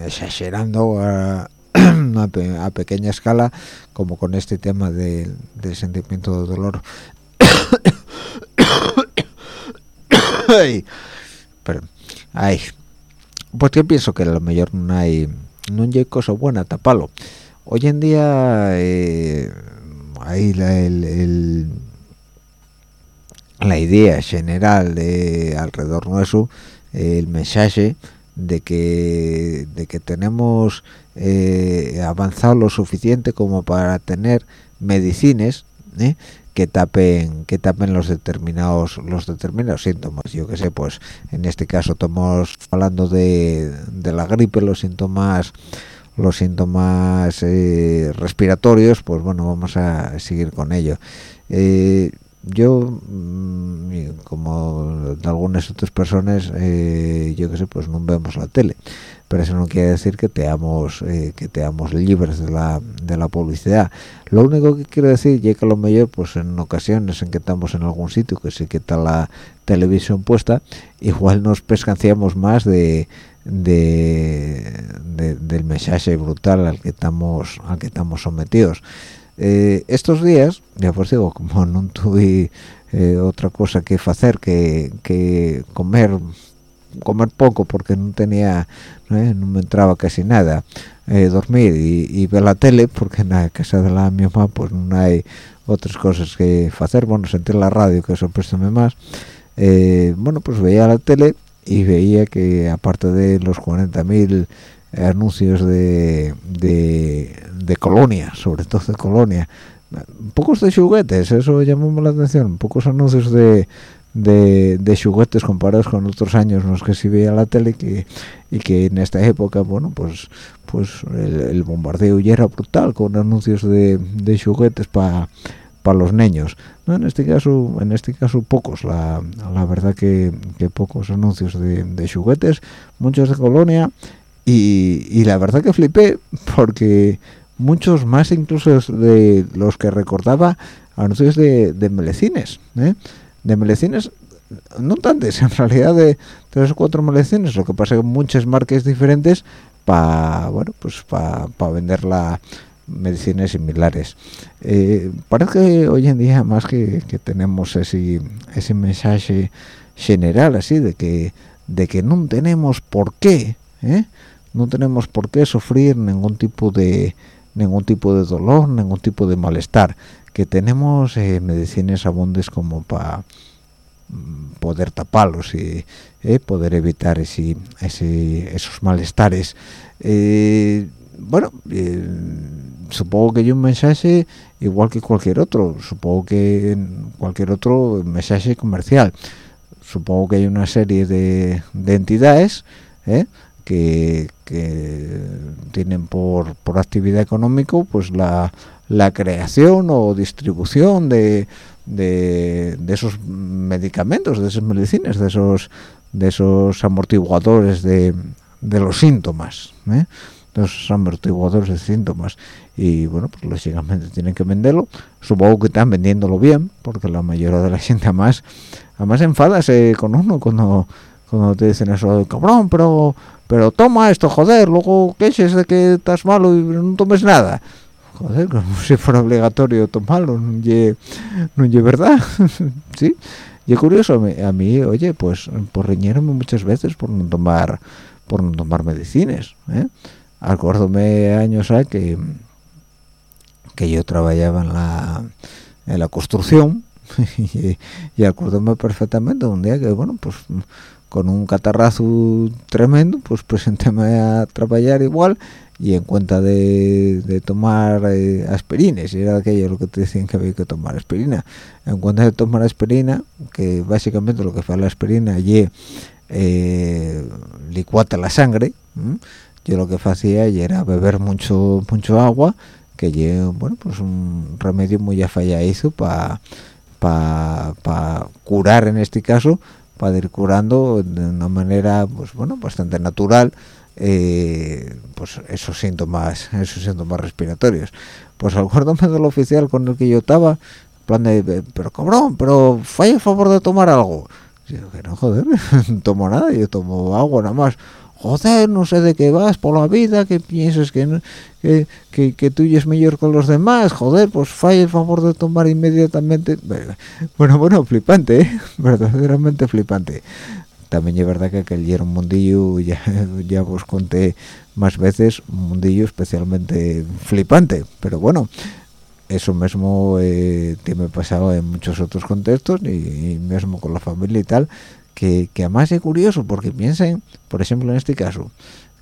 exagerando a, a, pe a, pequeña escala como con este tema de, del sentimiento de dolor. Pero ay pues yo pienso que a lo mejor no hay no hay cosa buena tapalo. Hoy en día eh, hay la, el, el, la idea general de alrededor nuestro el mensaje de que de que tenemos eh, avanzado lo suficiente como para tener medicinas ¿eh? que tapen que tapen los determinados los determinados síntomas yo que sé pues en este caso estamos hablando de, de la gripe los síntomas los síntomas respiratorios pues bueno vamos a seguir con ello yo mm, como de algunas otras personas yo qué sé pues no vemos la tele. Pero eso no quiere decir que teamos eh, que teamos libres de la, de la publicidad. Lo único que quiero decir es que a lo mejor pues en ocasiones en que estamos en algún sitio que sí que está la televisión puesta igual nos pescanciamos más de, del mensaje brutal al que estamos al que estamos sometidos eh, estos días ya pues digo como no tuve eh, otra cosa que hacer que, que comer comer poco porque no tenía ¿eh? no me entraba casi nada eh, dormir y, ver la tele porque en la casa de la mi mamá pues no hay otras cosas que hacer bueno sentir la radio que eso préstame más eh, bueno pues veía la tele y veía que aparte de los 40.000 anuncios de, de, colonia sobre todo de colonia. Pocos de juguetes eso llamó la atención. Pocos anuncios de de, de juguetes comparados con otros años los que se veía la tele que, y que en esta época bueno pues pues el, bombardeo ya era brutal con anuncios de, de juguetes para para los niños. No en este caso en este caso pocos la, la verdad que, que, pocos anuncios de, de, juguetes. Muchos de colonia y, y la verdad que flipé porque muchos más incluso de los que recordaba anuncios de, de melecines ¿eh? de melecines no tantos en realidad de tres o cuatro melecines lo que pasa es que muchas marcas diferentes para bueno pues para vender la medicinas similares eh, parece que hoy en día más que, tenemos ese ese mensaje general así de que de que no tenemos por qué ¿eh? No tenemos por qué sufrir ningún tipo de ningún tipo de dolor ningún tipo de malestar que tenemos eh, medicinas abundes como para mm, poder taparlos y eh, poder evitar ese, esos malestares. Eh, bueno, supongo que hay un mensaje igual que cualquier otro, supongo que cualquier otro mensaje comercial. Supongo que hay una serie de, entidades que, tienen por, por actividad económica pues la la creación o distribución de, de, esos medicamentos, de esas medicinas, de esos de esos amortiguadores de, de los síntomas, ¿eh? de esos amortiguadores de síntomas. Y bueno, pues lógicamente tienen que venderlo. Supongo que están vendiéndolo bien, porque la mayoría de la gente además, además enfadas con uno cuando, cuando te dicen eso, cabrón, pero pero toma esto, joder, luego que es de que estás malo y no tomes nada joder, como si fuera obligatorio tomarlo, no es verdad, ¿sí? Y curioso, a mí, oye, pues por riñerme muchas veces por no tomar por no tomar medicinas, ¿eh? Acuérdome años a que que yo trabajaba en la en la construcción y, y acuérdome perfectamente un día que, bueno, pues con un catarrazo tremendo, pues presentéme a trabajar igual y en cuenta de, tomar eh, aspirines era aquello lo que te decían que había que tomar aspirina. En cuenta de tomar aspirina que básicamente lo que fue la aspirina y eh, licuata la sangre yo lo que hacía era beber mucho mucho agua que lleva bueno pues un remedio muy afalladizo para para curar en este caso para ir curando de una manera pues bueno bastante natural eh, pues esos síntomas esos síntomas respiratorios. Pues acuérdame del oficial con el que yo estaba plan de pero cabrón pero falla a favor de tomar algo yo que no joder tomo nada yo tomo agua nada más joder no sé de qué vas por la vida que piensas que que, que, tú eres mejor con los demás. Joder pues falla a favor de tomar inmediatamente. Bueno bueno flipante ¿eh? verdaderamente flipante. También es verdad que aquel era un mundillo ya, ya os conté más veces un mundillo especialmente flipante. Pero bueno eso mismo eh, me pasado en muchos otros contextos y, mismo con la familia y tal que, que además es curioso porque piensen por ejemplo en este caso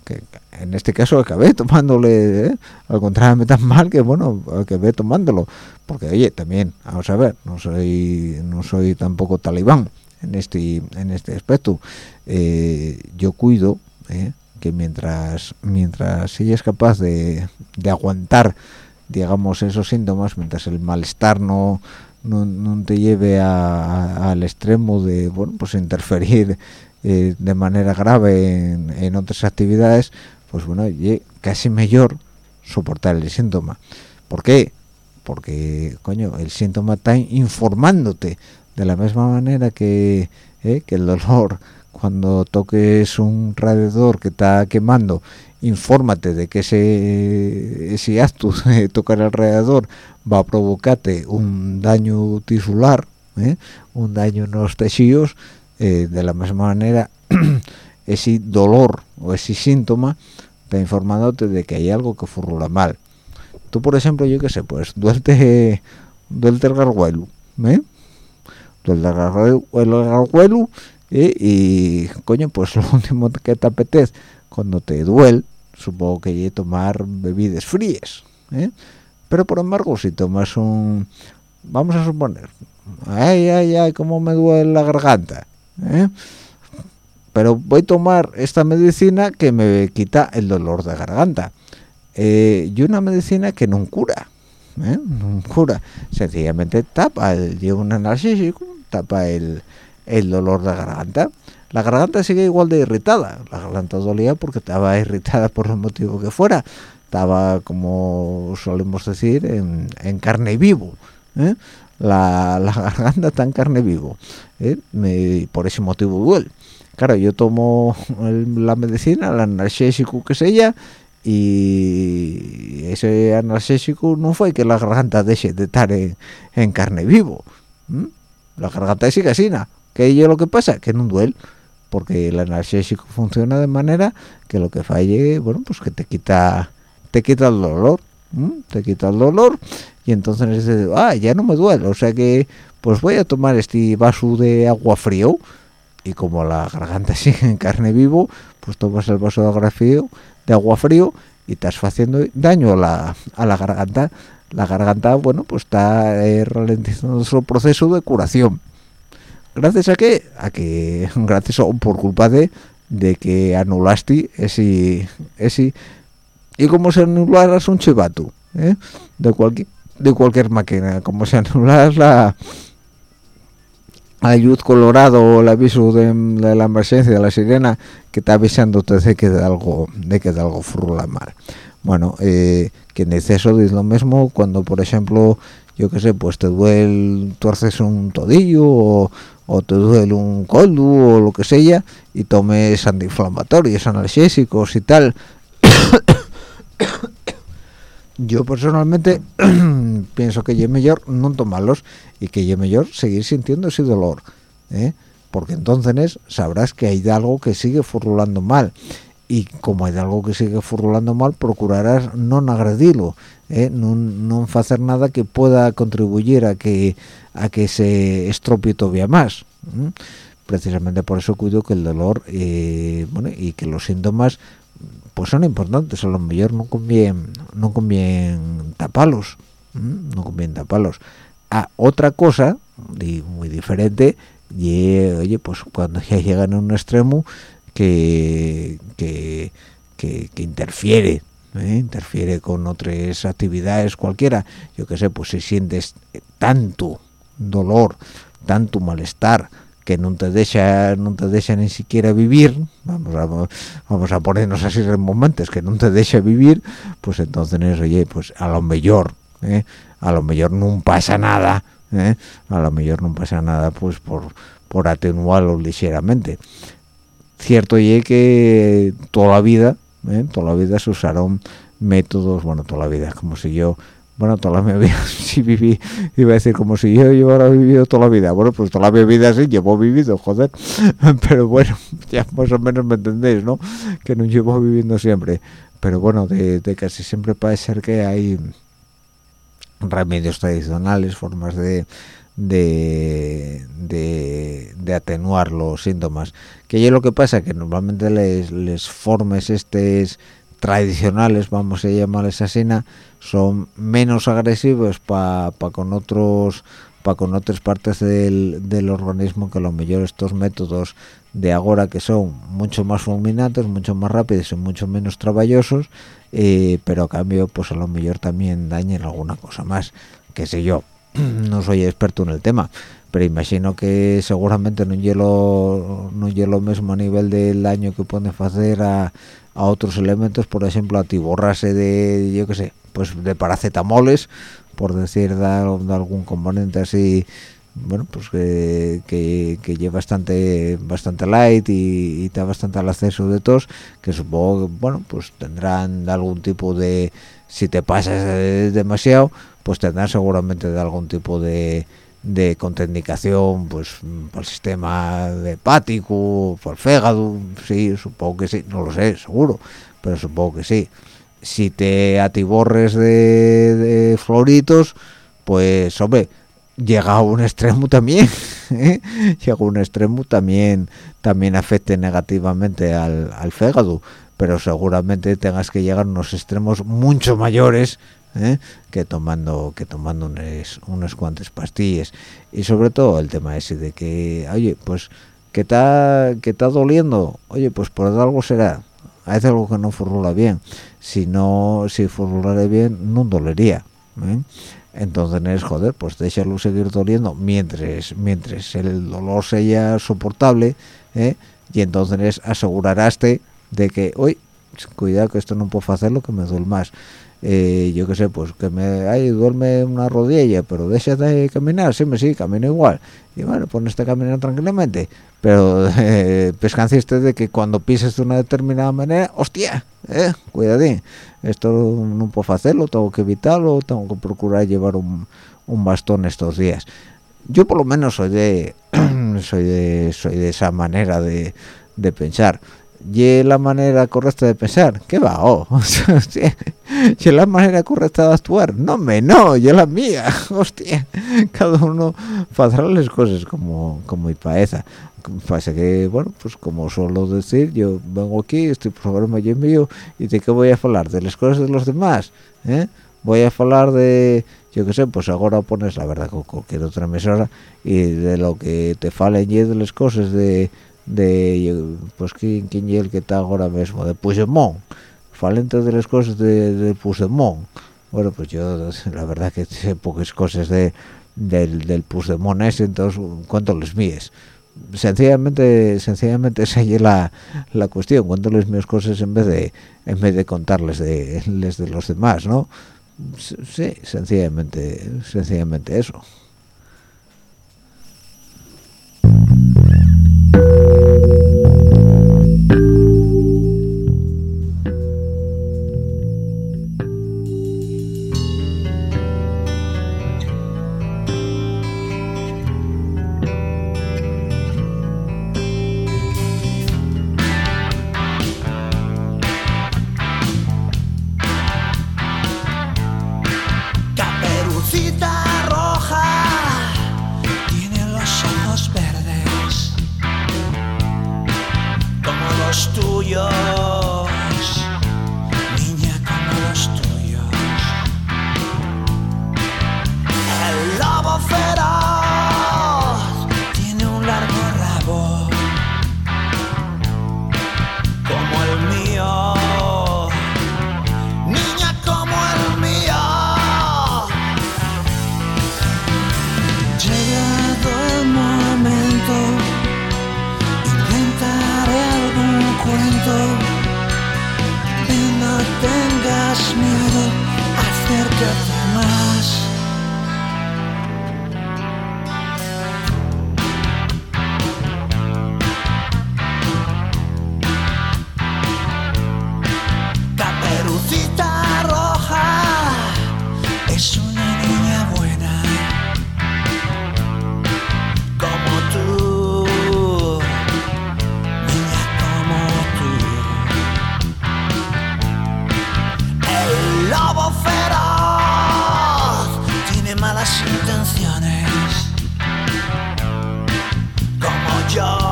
que en este caso acabé tomándole ¿eh? al contrario tan mal que bueno acabé tomándolo. Porque oye también vamos a ver no soy no soy tampoco talibán en este en este aspecto. Eh, yo cuido eh, que mientras mientras ella es capaz de, de aguantar digamos esos síntomas mientras el malestar no no, te lleve al extremo de bueno pues interferir eh, de manera grave en, otras actividades pues bueno casi mejor soportar el síntoma ¿por qué? porque coño el síntoma está informándote de la misma manera que, eh, que el dolor cuando toques un radiador que está quemando infórmate de que ese, ese acto de tocar el radiador va a provocarte un daño tisular, ¿eh? un daño en los tejidos, eh, de la misma manera ese dolor o ese síntoma está informándote de que hay algo que furula mal. Tú, por ejemplo, yo qué sé, pues duelte, duelte el garguelo, ¿eh? Duelte el garguelo, ¿eh? y, coño, pues lo último que te apetece cuando te duele, supongo que hay tomar bebidas frías, ¿eh? pero por embargo si tomas un vamos a suponer ay ay ay cómo me duele la garganta ¿eh? pero voy a tomar esta medicina que me quita el dolor de garganta eh, y una medicina que no cura ¿eh? no cura sencillamente tapa el, lleva un analgésico tapa el, el dolor de garganta la garganta sigue igual de irritada. La garganta dolía porque estaba irritada por el motivo que fuera. Estaba como solemos decir en, carne vivo ¿eh? la, garganta está en carne vivo ¿eh? por ese motivo duele claro yo tomo la medicina el analgésico que sea y ese analgésico no fue que la garganta deje de estar en, carne vivo la garganta sigue así que yo lo que pasa que no duele porque el analgésico funciona de manera que lo que falle bueno pues que te quita te quita el dolor te quita el dolor. Y entonces ah ya no me duele o sea que pues voy a tomar este vaso de agua frío y como la garganta sigue en carne vivo pues tomas el vaso de agua frío de agua frío y estás haciendo daño a la, a la garganta. La garganta bueno pues está eh, ralentizando su proceso de curación gracias a qué a que gracias a, por culpa de de que anulaste ese ese y como se anularas un chivato ¿eh? de cualquier de cualquier máquina como se anulas la luz colorado o el aviso de, la emergencia de la sirena que está avisándote de que de algo de que de algo frula mal bueno eh, que en exceso es lo mismo cuando por ejemplo yo qué sé pues te duele tuerces un todillo o, o te duele un coldu o lo que sea y tomes antiinflamatorios analgésicos y tal yo personalmente pienso que es mejor no tomarlos y que es mejor seguir sintiendo ese dolor ¿eh? porque entonces sabrás que hay algo que sigue furulando mal y como hay algo que sigue furulando mal procurarás no agredirlo ¿eh? no, hacer nada que pueda contribuir a que a que se estropie todavía más precisamente por eso cuido que el dolor eh, bueno y que los síntomas pues son importantes. A lo mejor no conviene no conviene taparlos no conviene taparlos. A otra cosa muy diferente y oye pues cuando ya llegan a un extremo que que, interfiere ¿eh? interfiere con otras actividades cualquiera. Yo que sé pues si sientes tanto dolor tanto malestar que no te deja no te deja ni siquiera vivir vamos a, vamos a ponernos así en momentos que no te deja vivir pues entonces oye pues a lo mejor ¿eh? a lo mejor no pasa nada ¿eh? a lo mejor no pasa nada pues por por atenuarlo ligeramente cierto y que toda la vida ¿eh? toda la vida se usaron métodos bueno toda la vida como si yo bueno, toda la vida sí viví, iba a decir como si yo llevara vivido toda la vida, bueno, pues toda la vida sí llevo vivido, joder, pero bueno, ya más o menos me entendéis, ¿no? Que no llevo viviendo siempre, pero bueno, de, casi siempre parece ser que hay remedios tradicionales, formas de, de, de, atenuar los síntomas, que ya lo que pasa que normalmente les, les formes estos tradicionales, vamos a llamarles así, son menos agresivos para con otros para con otras partes del, del, organismo que a lo mejor estos métodos de ahora que son mucho más fulminantes, mucho más rápidos y mucho menos trabajosos, eh, pero a cambio pues a lo mejor también dañen alguna cosa más, que sé yo, no soy experto en el tema, pero imagino que seguramente no hielo no hielo mismo a nivel del daño que pueden hacer a, a otros elementos, por ejemplo, a tiborrarse de, yo qué sé, pues de paracetamoles, por decir de, algún componente así bueno pues que, que, que lleva bastante bastante light y, está bastante al acceso de tos que supongo que bueno pues tendrán algún tipo de si te pasas demasiado pues tendrán seguramente de algún tipo de de contraindicación pues por el sistema hepático por el fégado sí supongo que sí no lo sé seguro pero supongo que sí si te atiborres de, de floritos pues hombre llega a un extremo también ¿eh? llega a un extremo también también afecte negativamente al, al, fégado pero seguramente tengas que llegar a unos extremos mucho mayores ¿eh? que tomando que tomando unas, unas cuantas pastillas y sobre todo el tema ese de que oye pues que está que está doliendo oye pues por algo será hay algo que no formula bien si no si formulara bien no dolería ¿eh? entonces joder pues déjalo seguir doliendo mientras mientras el dolor sea soportable ¿eh? y entonces aseguraraste de que hoy cuidado que esto no puedo hacerlo que me duele más eh, yo qué sé pues que me duerme una rodilla pero deja de caminar. Sí me sí camino igual. Y bueno pues este caminar tranquilamente. Pero eh, pescanciste de que cuando pises de una determinada manera hostia eh, cuidadín. Esto no puedo hacerlo tengo que evitarlo tengo que procurar llevar un, un bastón estos días. Yo por lo menos soy de soy de soy de esa manera de, de pensar y la manera correcta de pensar. ¿qué va oh y la manera correcta de actuar. No me no yo la mía. Hostia cada uno hará las cosas como como y paeza pasa que bueno pues como suelo decir yo vengo aquí estoy programa yo mío y de qué voy a hablar de las cosas de los demás ¿eh? voy a hablar de yo qué sé pues ahora pones la verdad con cualquier otra emisora y de lo que te falen y de las cosas de de pues quién, quién es el que está ahora mismo de Puigdemont. Falente de las cosas de, de Puigdemont. Bueno pues yo la verdad que sé pocas cosas de del, del Puigdemont ese entonces cuánto les míes sencillamente sencillamente esa es la, la cuestión. Cuánto les míes cosas en vez de en vez de contarles de les de los demás no sí sencillamente sencillamente eso your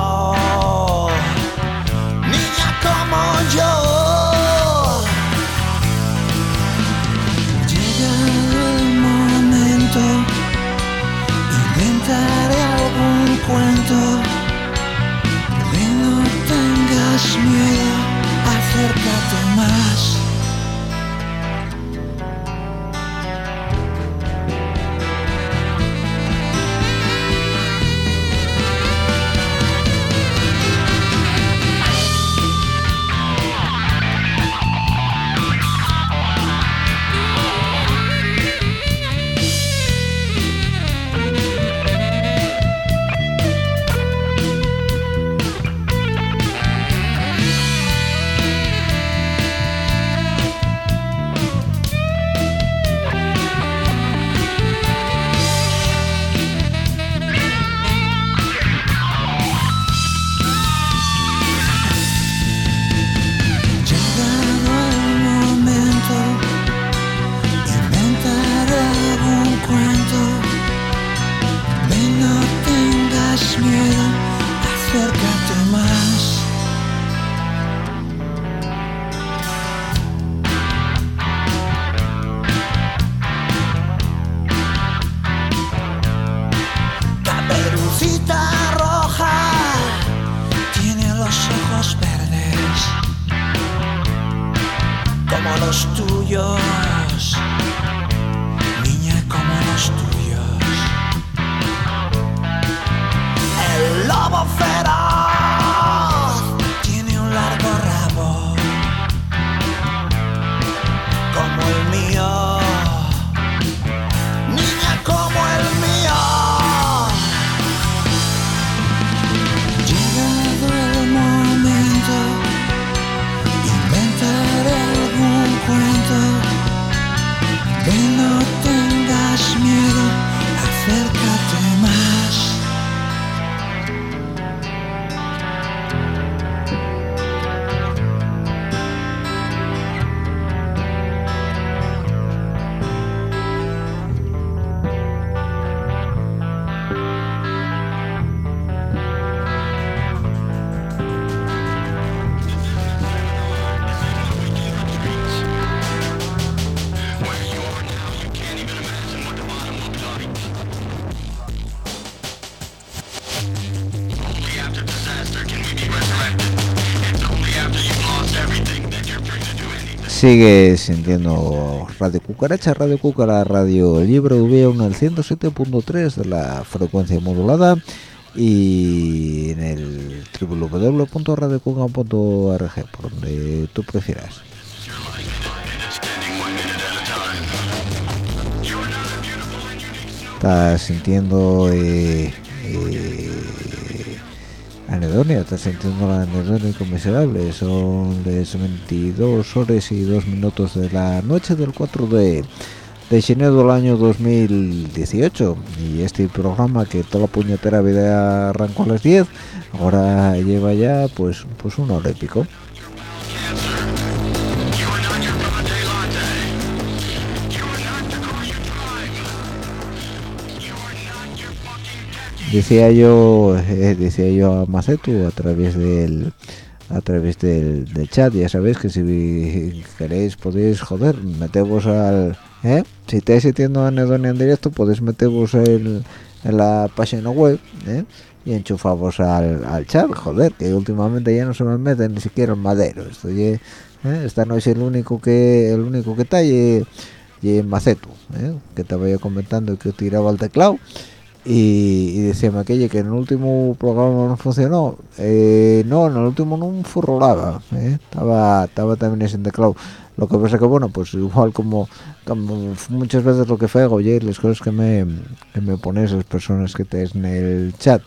Sigue sintiendo Radio Cucaracha, Radio Cucara, Radio Libre V1 el 107.3 de la frecuencia modulada y en el www.radiocuca.org por donde tú prefieras. Estás sintiendo eh, eh, anedonia, estás sintiendo la anedonia inconmensurable. Son las 22 horas y 2 minutos de la noche del 4 de, de enero del año 2018. Y este programa que toda la puñetera vida arrancó a las 10, ahora lleva ya pues, pues una hora. Decía yo eh, decía yo a Macetu a través del a través del, chat ya sabéis que si queréis podéis joder metemos al ¿eh? si estáis sintiendo anedonia en directo podéis meteros en, en la página web ¿eh? y enchufamos al, al chat joder que últimamente ya no se me mete ni siquiera el madero estoy ¿eh? esta noche el único que el único que está y, y Macetu ¿eh? que te vaya comentando que tiraba el teclado y, y decía aquella que en el último programa no funcionó eh, no en el último no furrolaba ¿eh? estaba estaba también ese teclado lo que pasa que bueno pues igual como, como muchas veces lo que fego oye las cosas que me me pones las personas que te en el chat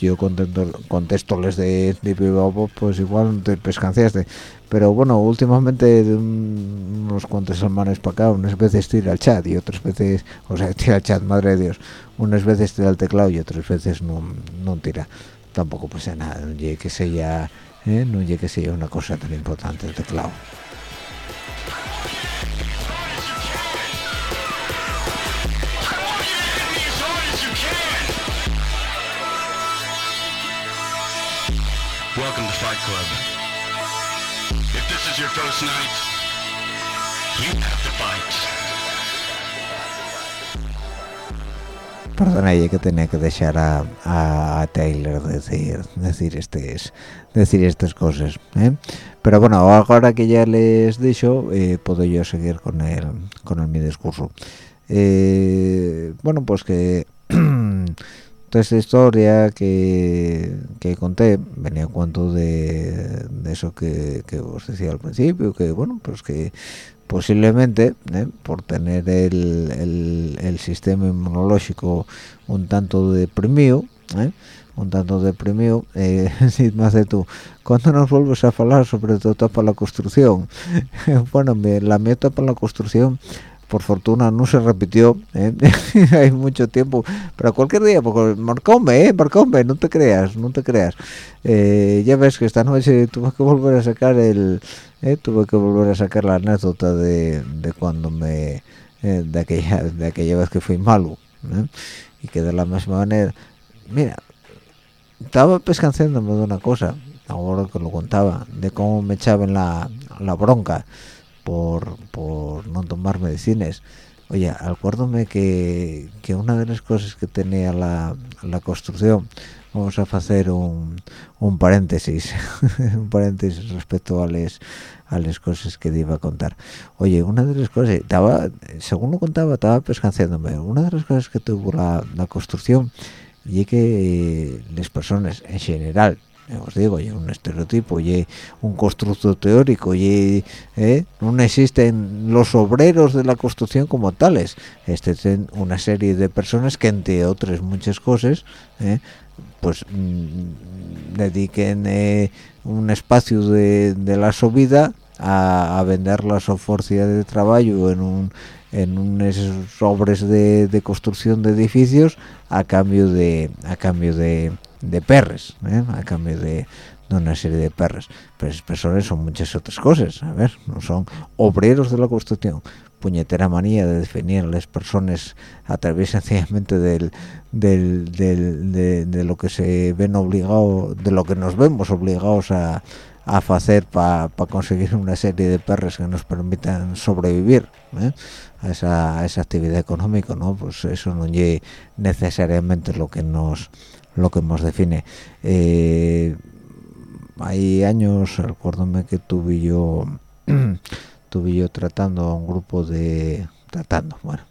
yo contesto contestoles de, de pues igual te pescanciaste pero bueno últimamente de un- unos cuantos semanas para acá unas veces tira el chat y otras veces o sea tira el chat madre de dios unas veces tira el teclado y otras veces no, no tira tampoco pasa nada no llegue que sea ¿eh? no llegue que sea una cosa tan importante el teclado Welcome to Fight Club. Is your first perdona que tenía que dejar a, a, Taylor decir decir estes decir estas cosas ¿eh? pero bueno ahora que ya les he dicho eh, puedo yo seguir con el con el mi discurso. Eh, bueno pues que esta historia que, que conté venía cuento de, de eso que, que os decía al principio que bueno pues que posiblemente ¿eh? por tener el, el- el sistema inmunológico un tanto deprimido ¿eh? un tanto deprimido eh, me hace tú cuando nos vuelves a hablar sobre tu etapa en la construcción bueno la mi etapa en la construcción por fortuna no se repitió ¿eh? hay mucho tiempo pero cualquier día porque marcóme eh marcóme no te creas no te creas Eh, ya ves que esta noche tuve que volver a sacar el eh, tuve que volver a sacar la anécdota de, cuando me eh, de aquella de aquella vez que fui malo ¿eh? y que de la misma manera mira estaba pescanciándome de una cosa ahora que lo contaba de cómo me echaban la, la bronca por, por no tomar medicinas oye acuérdome que, que una de las cosas que tenía la, la construcción vamos a hacer un, un paréntesis un paréntesis respecto a las a las cosas que te iba a contar. Oye una de las cosas estaba según lo contaba estaba pescanciándome una de las cosas que tuvo la, la construcción y que eh, las personas en general os digo, y un estereotipo, y un constructo teórico, y eh, no existen los obreros de la construcción como tales. Existen una serie de personas que, entre otras muchas cosas, eh, pues mm, dediquen eh, un espacio de, la su vida a, a vender la su fuerza de trabajo en un en unas obras de, de construcción de edificios a cambio de a cambio de, de perres ¿eh? a cambio de, una serie de perres pero esas personas son muchas otras cosas a ver no son obreros de la construcción puñetera manía de definir a las personas a través sencillamente del, del, del- de, lo que se ven obligados de lo que nos vemos obligados a a hacer para conseguir una serie de perres que nos permitan sobrevivir ¿eh? a, esa, a esa actividad económica no pues eso no es necesariamente lo que nos lo que nos define. Eh, hay años recuérdome que tuve yo tuve yo tratando a un grupo de tratando bueno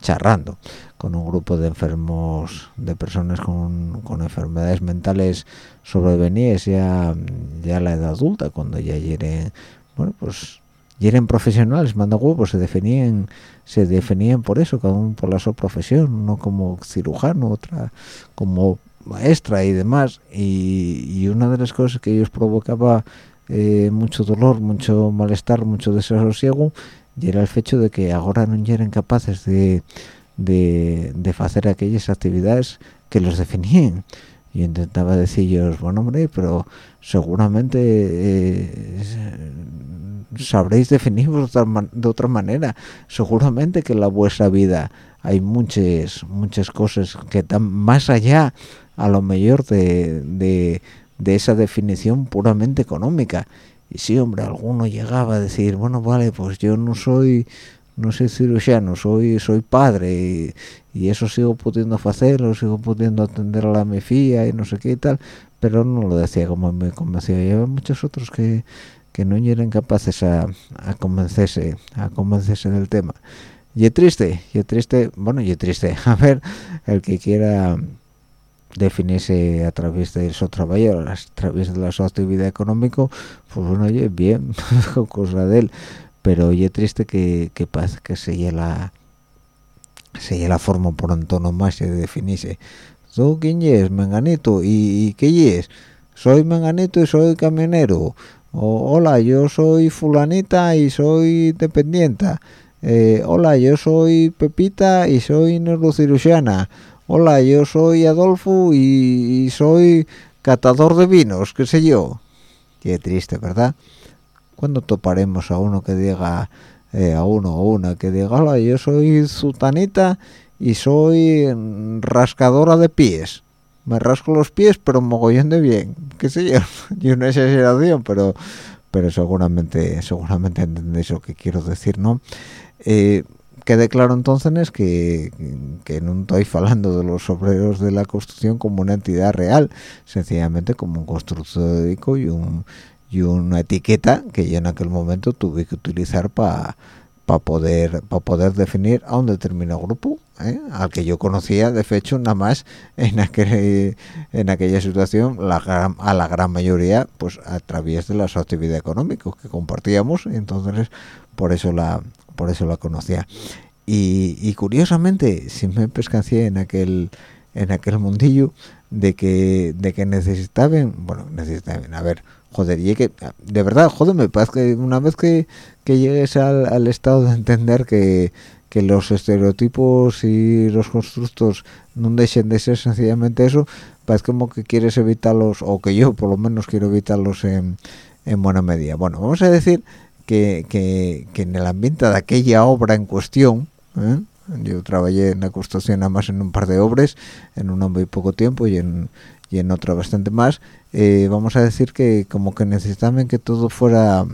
charrando con un grupo de enfermos de personas con, con enfermedades mentales sobrevenidas ya ya a la edad adulta cuando ya hieren bueno pues hieren profesionales manda huevos se definían se definían por eso cada uno por la su profesión uno como cirujano otra como maestra y demás y, y una de las cosas que ellos provocaba eh, mucho dolor mucho malestar mucho desasosiego y era el hecho de que ahora no eran capaces de de, de hacer aquellas actividades que los definían y intentaba decirles bueno hombre pero seguramente eh, sabréis definirlos de otra, man- de otra manera. Seguramente que en la vuestra vida hay muchas muchas cosas que están más allá a lo mejor de, de, de esa definición puramente económica y sí hombre alguno llegaba a decir bueno vale pues yo no soy no soy cirujano soy soy padre y, y eso sigo pudiendo hacerlo sigo pudiendo atender a la mi fía y no sé qué y tal pero no lo decía como me convencía. Y había muchos otros que que no eran capaces a, a convencerse a convencerse del tema. Y es triste y es triste bueno y es triste a ver el que quiera definirse a través de su trabajo a través de la su actividad económica pues bueno oye bien cosa de él pero oye triste que que pasa que se la se la forma por antonomasia de definirse. Tú quién es menganito y, y qué es soy menganito y soy camionero o, hola yo soy fulanita y soy dependienta. Eh, hola yo soy pepita y soy neurocirujana hola yo soy Adolfo y, y soy catador de vinos qué sé yo. Qué triste verdad cuando toparemos a uno que diga eh, a uno o una que diga hola yo soy zutanita y soy mm, rascadora de pies me rasco los pies pero mogollón de bien qué sé yo. Y una exageración pero pero seguramente seguramente entendéis lo que quiero decir no Eh, quede claro entonces que, que no estoy hablando de los obreros de la construcción como una entidad real, sencillamente como un constructor y un y una etiqueta que yo en aquel momento tuve que utilizar para poder para poder definir a un determinado grupo ¿eh? al que yo conocía de hecho nada más en aquel, en aquella situación la gran- a la gran mayoría pues a través de las actividades económicas que compartíamos entonces por eso la por eso la conocía y, curiosamente si me pescancié en aquel en aquel mundillo de que de que necesitaban bueno necesitaban a ver joder y que de verdad joder me parece que una vez que, que llegues al, al estado de entender que que los estereotipos y los constructos no dejen de ser sencillamente eso parece como que quieres evitarlos o que yo por lo menos quiero evitarlos en, en buena medida bueno vamos a decir que, que, que en el ambiente de aquella obra en cuestión ¿eh? yo trabajé en la construcción nada más en un par de obras en una muy poco tiempo y en, y en otra bastante más eh, vamos a decir que como que necesitaban que todo fuera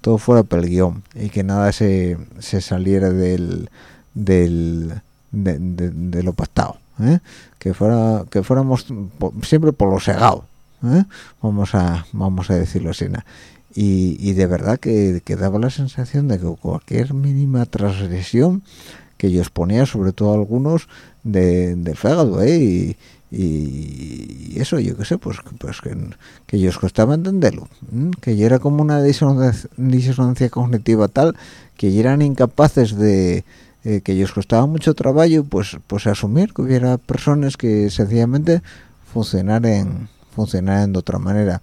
todo fuera pel guion y que nada se, se saliera del del de, de- de lo pactado ¿eh? que fuera que fuéramos siempre por lo segado ¿eh? vamos a vamos a decirlo así ¿no? y, y de verdad que, que daba la sensación de que cualquier mínima transgresión que ellos ponía sobre todo algunos de, del fégado ¿eh? y, y eso yo qué sé pues pues que, que ellos costaba entenderlo que ya era como una disonancia, disonancia cognitiva tal que ya eran incapaces de eh, que ellos costaba mucho trabajo pues pues asumir que hubiera personas que sencillamente funcionaran funcionaran de otra manera.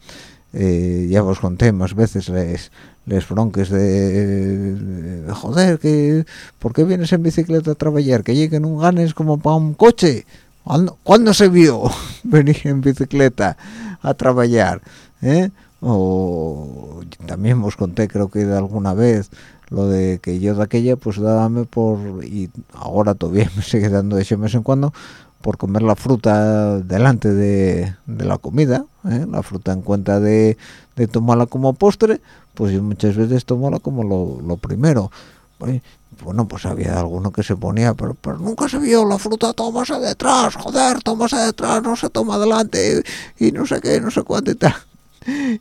Eh, ya os conté más veces les les bronques de, de, joder que ¿por qué vienes en bicicleta a trabajar? que lleguen un ganes como para un coche ¿Cuándo, cuándo se vio venir en bicicleta a trabajar? ¿eh? O también os conté, creo que de alguna vez, lo de que yo de aquella, pues dábame por, y ahora todavía me sigue dando de ese mes en cuando, por comer la fruta delante de, la comida, ¿eh? la fruta en cuenta de, tomarla como postre, pues yo muchas veces tomarla como lo primero. Bueno, pues había alguno que se ponía, pero, pero nunca se vio la fruta, tómase detrás, joder, tómase detrás, no se toma adelante, y no sé qué, no sé cuánto y tal.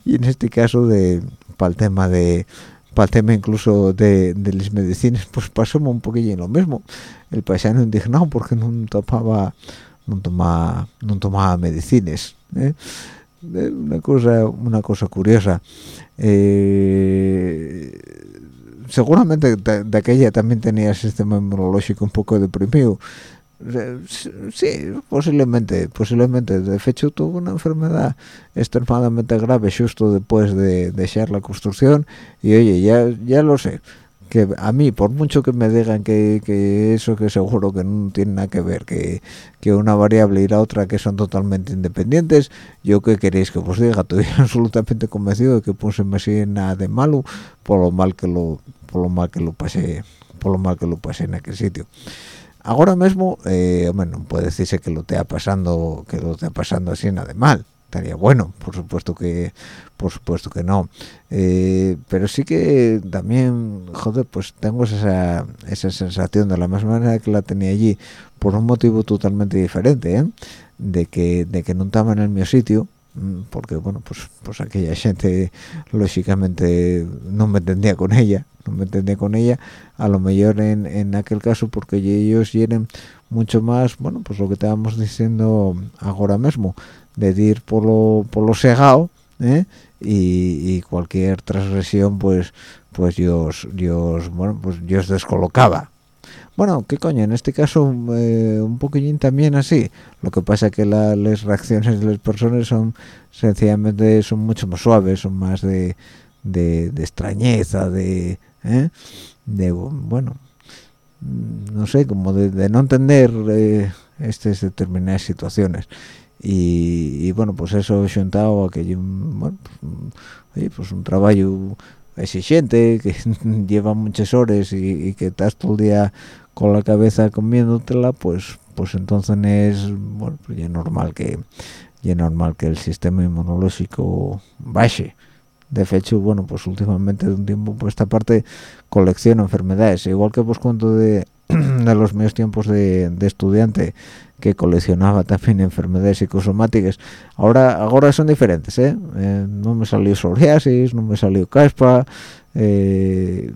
Y en este caso, de para el tema de para el tema incluso de, de las medicinas, pues pasó un poquillo lo mismo. El paisano indignado porque no tomaba, no tomaba, no tomaba medicinas. ¿eh? Eh, Una cosa, una cosa curiosa. Eh, seguramente de, de aquella también tenía el sistema inmunológico un poco deprimido. Eh, Sí, posiblemente, posiblemente. De hecho, tuvo una enfermedad extremadamente grave justo después de dejar la construcción. Y oye, ya, ya lo sé. Que a mí, por mucho que me digan que, que eso que seguro que no tiene nada que ver, que, que una variable y la otra que son totalmente independientes, yo que queréis que os diga, estoy absolutamente convencido de que puse así nada de malo por lo mal que lo, por lo mal que lo pasé, por lo mal que lo pasé en aquel sitio. Ahora mismo eh, bueno puede decirse que lo esté pasando que lo esté pasando así nada de mal. Estaría bueno por supuesto que por supuesto que no. Eh, pero sí que también joder pues tengo esa esa sensación de la misma manera que la tenía allí por un motivo totalmente diferente ¿eh? de que de que no estaba en el mío sitio mm, porque bueno pues pues aquella gente lógicamente no me entendía con ella me entendía con ella a lo mejor en, en aquel caso porque ellos quieren mucho más bueno pues lo que estábamos diciendo ahora mismo de ir por lo por lo segado ¿eh? y, cualquier transgresión pues pues yo bueno pues yo descolocaba bueno, qué coño, en este caso eh, un poquillín también así. Lo que pasa que la- las reacciones de las personas son sencillamente son mucho más suaves, son más de, de extrañeza, de, ¿eh? de bueno, no sé, como de, no entender eh, estas determinadas situaciones. Y, y, bueno, pues eso juntado a que yo, bueno, pues, mm, pues un trabajo exigente que lleva muchas horas y, que estás todo el día con la cabeza comiéndotela pues pues entonces es bueno pues ya normal que ya normal que el sistema inmunológico baje de hecho bueno pues últimamente de un tiempo pues esta parte colecciona enfermedades igual que pues cuento de de los míos tiempos de, de estudiante que coleccionaba también enfermedades psicosomáticas ahora ahora son diferentes ¿eh? Eh, no me salió psoriasis no me salió caspa eh,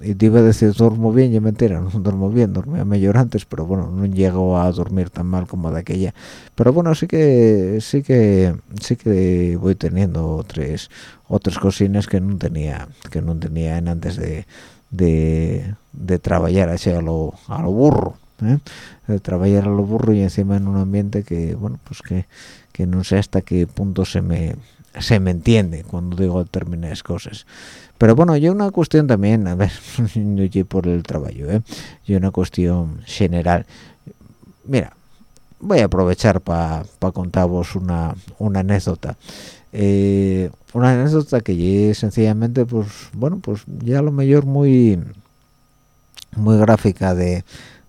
y te iba a decir duermo bien y mentira no duermo bien dormía mejor antes pero bueno no llego a dormir tan mal como de aquella pero bueno sí que sí que sí que voy teniendo tres otras cosinas que no tenía que no tenía en antes de de, de trabajar así a lo, a lo burro ¿eh? de trabajar a lo burro y encima en un ambiente que bueno pues que, que no sé hasta qué punto se me se me entiende cuando digo determinadas cosas pero bueno yo una cuestión también a ver llegué por el trabajo ¿eh? yo una cuestión general. Mira voy a aprovechar para contaros una, una anécdota. Eh, una anécdota que llegué sencillamente pues bueno pues ya a lo mejor muy muy gráfica de,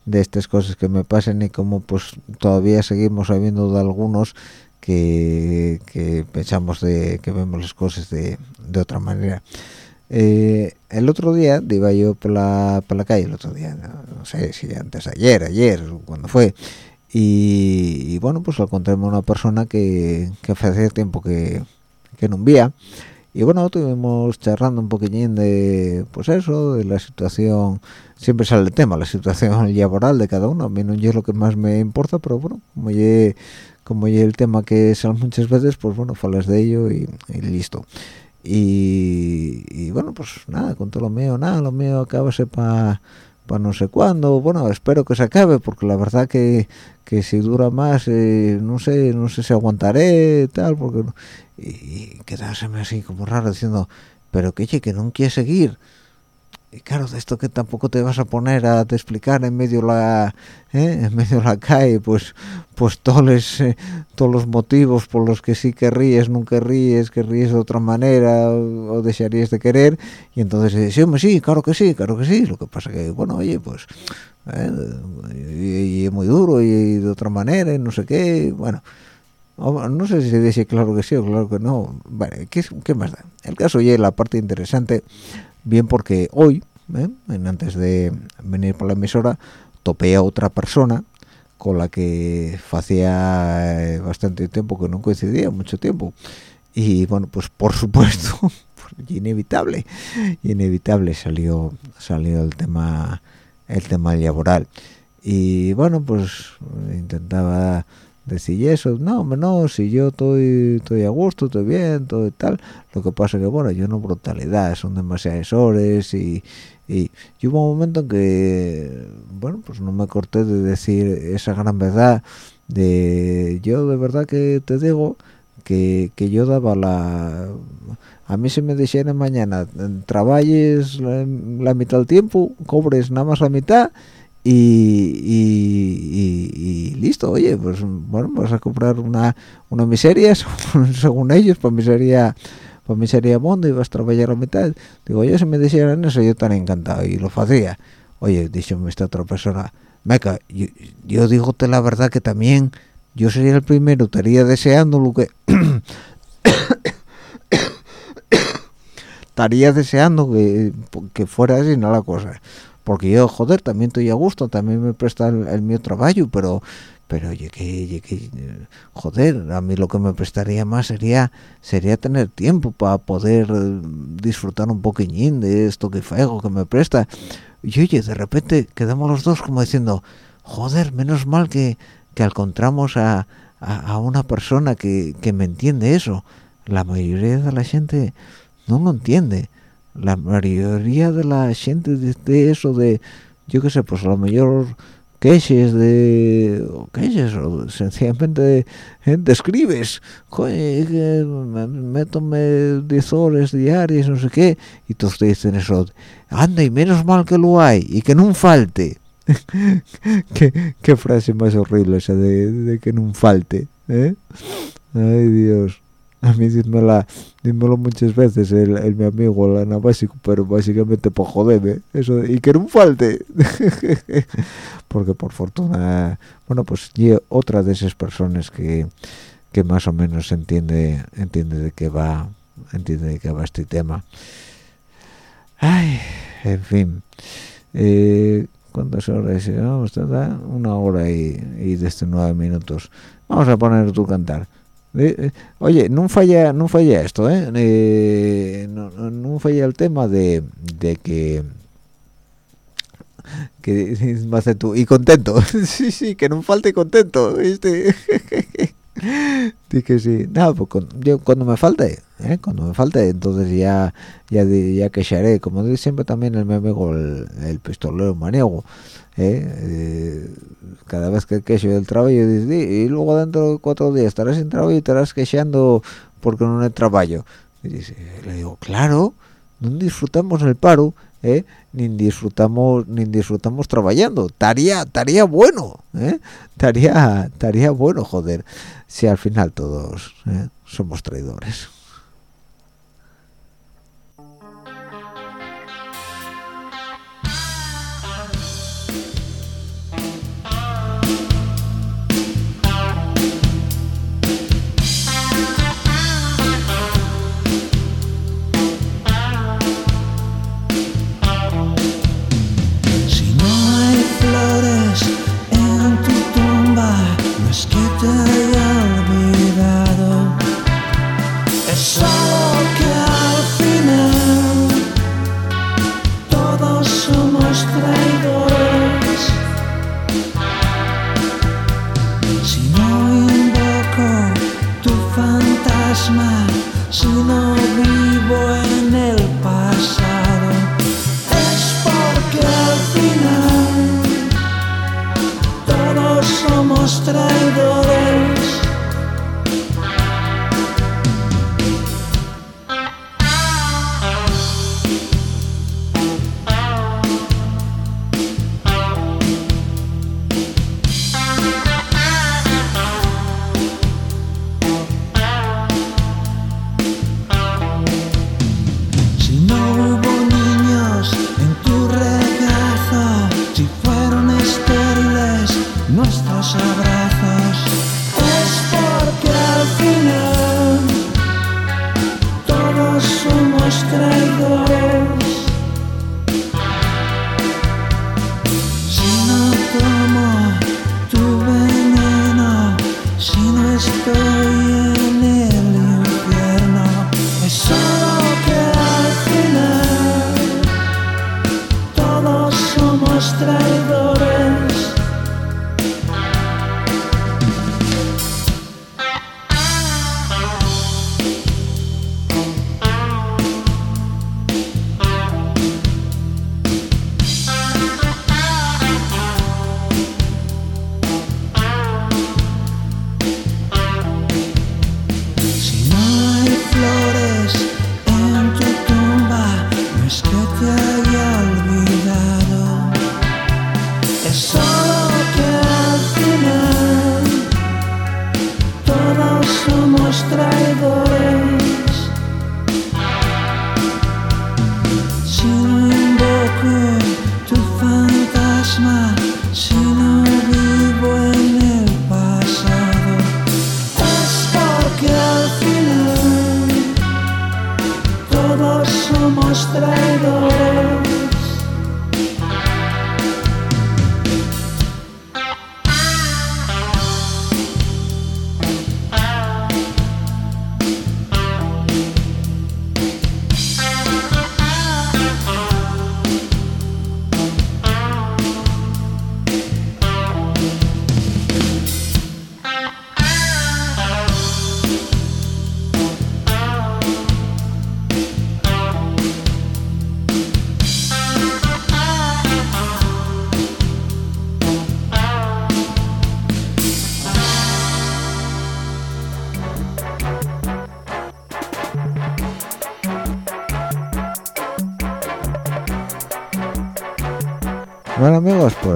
de estas cosas que me pasan y como pues todavía seguimos sabiendo de algunos que, que pensamos de que vemos las cosas de, de otra manera eh, el otro día iba yo por la, por la calle el otro día no sé si antes ayer ayer cuando fue. Y, y bueno pues encontré una persona que, que hace tiempo que, que no vía y bueno estuvimos charlando un poquillín de pues eso de la situación siempre sale el tema la situación laboral de cada uno. A mí no es lo que más me importa pero bueno como ye, como ye el tema que sale muchas veces pues bueno falas de ello y, y listo y, y, bueno pues nada con todo lo mío nada lo mío acabase para no sé cuándo. Bueno espero que se acabe porque la verdad que, que si dura más eh, no sé no sé si aguantaré tal porque y, y quedárseme así como raro diciendo pero que che, que no quiere seguir y claro de esto que tampoco te vas a poner a te explicar en medio la ¿eh? en medio la calle pues pues todos eh, todos los motivos por los que sí que ríes nunca ríes que ríes de otra manera o, o desearías de querer. Y entonces sí hombre sí claro que sí claro que sí. Lo que pasa que bueno oye pues eh, y, y es muy duro y de otra manera y no sé qué. Bueno no sé si se dice claro que sí o claro que no. Bueno qué, qué más da el caso y la parte interesante bien porque hoy ¿eh? antes de venir por la emisora topé a otra persona con la que hacía eh, bastante tiempo que no coincidía mucho tiempo y bueno pues por supuesto pues, inevitable inevitable salió salió el tema el tema laboral y bueno pues intentaba decir eso no no si yo estoy estoy a gusto estoy bien todo y tal. Lo que pasa que bueno yo no brutalidad son demasiadas horas y y, hubo un momento en que bueno pues no me corté de decir esa gran verdad de yo de verdad que te digo que, que yo daba la a mí se me dijera mañana trabajes la, la mitad del tiempo cobres nada más la mitad y, y, y- listo oye pues bueno vas a comprar una una miseria según, ellos para mí sería para mí sería bondo y vas a trabajar la mitad. Digo yo si me dijeran eso yo tan encantado y lo hacía. Oye díxome esta otra persona meca yo, yo digote la verdad que también yo sería el primero estaría deseando lo que estaría deseando que, que fuera así no la cosa porque yo joder también estoy a gusto también me presta el, el mío trabajo pero pero oye que, joder a mí lo que me prestaría más sería sería tener tiempo para poder eh, disfrutar un poquillín de esto que fuego que me presta. Y oye de repente quedamos los dos como diciendo joder menos mal que, que encontramos a, a, a una persona que, que me entiende eso. La mayoría de la gente no lo entiende la mayoría de la gente de eso de yo qué sé pues a lo mejor quejes de o quejes o sencillamente eh, te escribes coño métome 10 horas diarias no sé qué y todos te dicen eso anda y menos mal que lo hay y que no falte qué, qué frase más horrible esa de, de que no falte ¿eh? ay Dios a mí dímela, dímelo muchas veces el, mi amigo el Ana Básico, pero básicamente por joderme, eso, de- y que no falte, porque por fortuna, bueno, pues yo otra de esas personas que, que más o menos entiende, entiende de qué va, entiende de qué va este tema. Ay, en fin, eh, ¿Cuántas horas? Vamos, una hora y, y desde nueve minutos. Vamos a poner tu cantar. Eh, oye, no falla, no falla esto, ¿eh? eh no, no, no falla el tema de, de que que más de tú y contento sí sí que no falte contento ¿viste? Que sí nada pues con- yo cuando me falte ¿eh? cuando me falte entonces ya ya ya quejaré como dice siempre también el amigo el, el pistolero maniego ¿eh? Eh, cada vez que quejo del trabajo dice "Di, y luego dentro de cuatro días estarás sin trabajo y estarás quejando porque no hay trabajo le digo claro no disfrutamos el paro ¿eh? ni disfrutamos ni disfrutamos trabajando estaría estaría bueno ¿eh? estaría estaría bueno joder si al final todos somos traidores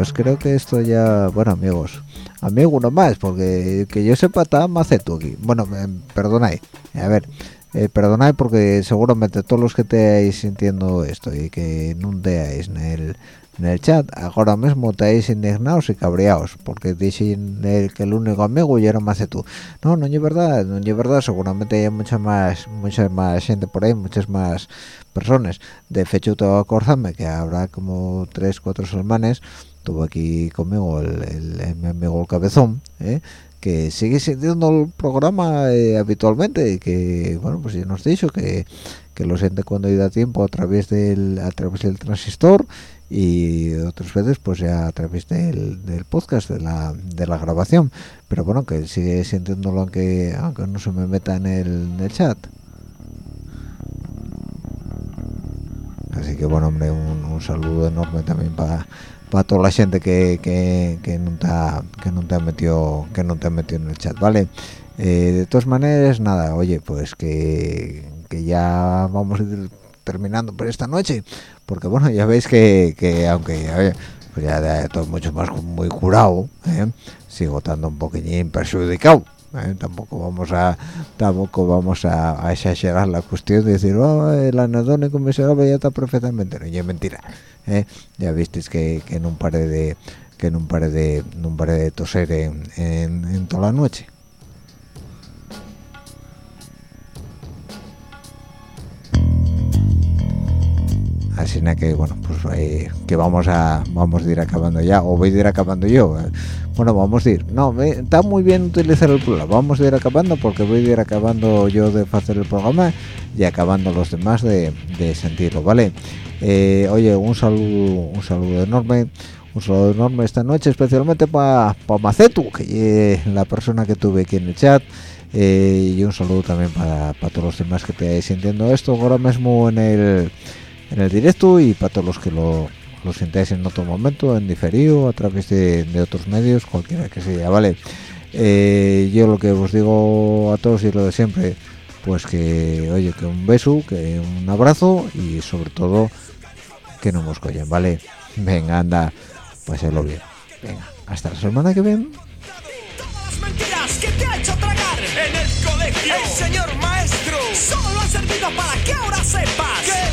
pues creo que esto ya, bueno amigos, amigo uno más, porque que yo sepa está maceto aquí. Bueno, me- perdonad, a ver, eh, perdonad porque seguramente todos los que estéis sintiendo esto y que no teáis en el, en el chat, ahora mismo estáis indignados y cabreados porque dicen el, que el único amigo y era tú. No, no es verdad, no es verdad, seguramente hay mucha más, mucha más gente por ahí, muchas más personas. De hecho, tengo que habrá como tres, cuatro semanas tuvo aquí conmigo el, el- mi amigo el cabezón ¿eh? que sigue sintiendo el programa eh, habitualmente y que bueno pues ya nos ha dicho que, que lo siente cuando da tiempo a través del a través del transistor y otras veces pues ya a través del, del podcast de la, de la grabación pero bueno que sigue sintiéndolo aunque aunque no se me meta en el, en el chat que bueno hombre un, un saludo enorme también para para toda la gente que, que, que no te ha, que no te ha metido que no te ha metido en el chat vale Eh, de todas maneras nada oye pues que, que ya vamos a ir terminando por esta noche porque bueno ya veis que, que aunque pues ya de todo mucho más muy curado ¿eh? sigo estando un poquillín perjudicado ¿eh? tampoco vamos a tampoco vamos a, exagerar la cuestión de decir oh, el anedónico miserable ya está perfectamente no y es mentira ¿eh? ya visteis que, que no pare de que no pare de no pare de toser en, en, en toda la noche así que bueno pues eh, que vamos a vamos a ir acabando ya o voy a ir acabando yo. Bueno vamos a ir. No me- está muy bien utilizar el plural. Vamos a ir acabando porque voy a ir acabando yo de hacer el programa y acabando los demás de, de sentirlo vale Eh, oye un saludo un saludo enorme un saludo enorme esta noche especialmente para Macetu que la persona que tuve aquí en el chat. Eh, y un saludo también para, para todos los demás que estéis sintiendo esto. Ahora mismo en el en el directo y para todos los que lo, lo sintáis en otro momento, en diferido, a través de, otros medios, cualquiera que sea, ¿vale? Eh, yo lo que os digo a todos y lo de siempre, pues que, oye, que un beso, que un abrazo y sobre todo que no nos collen, ¿vale? Venga, anda, pásenlo bien. Venga, hasta la semana que viene. Mentiras que te ha hecho tragar en el colegio. El señor maestro solo ha servido para que ahora sepas que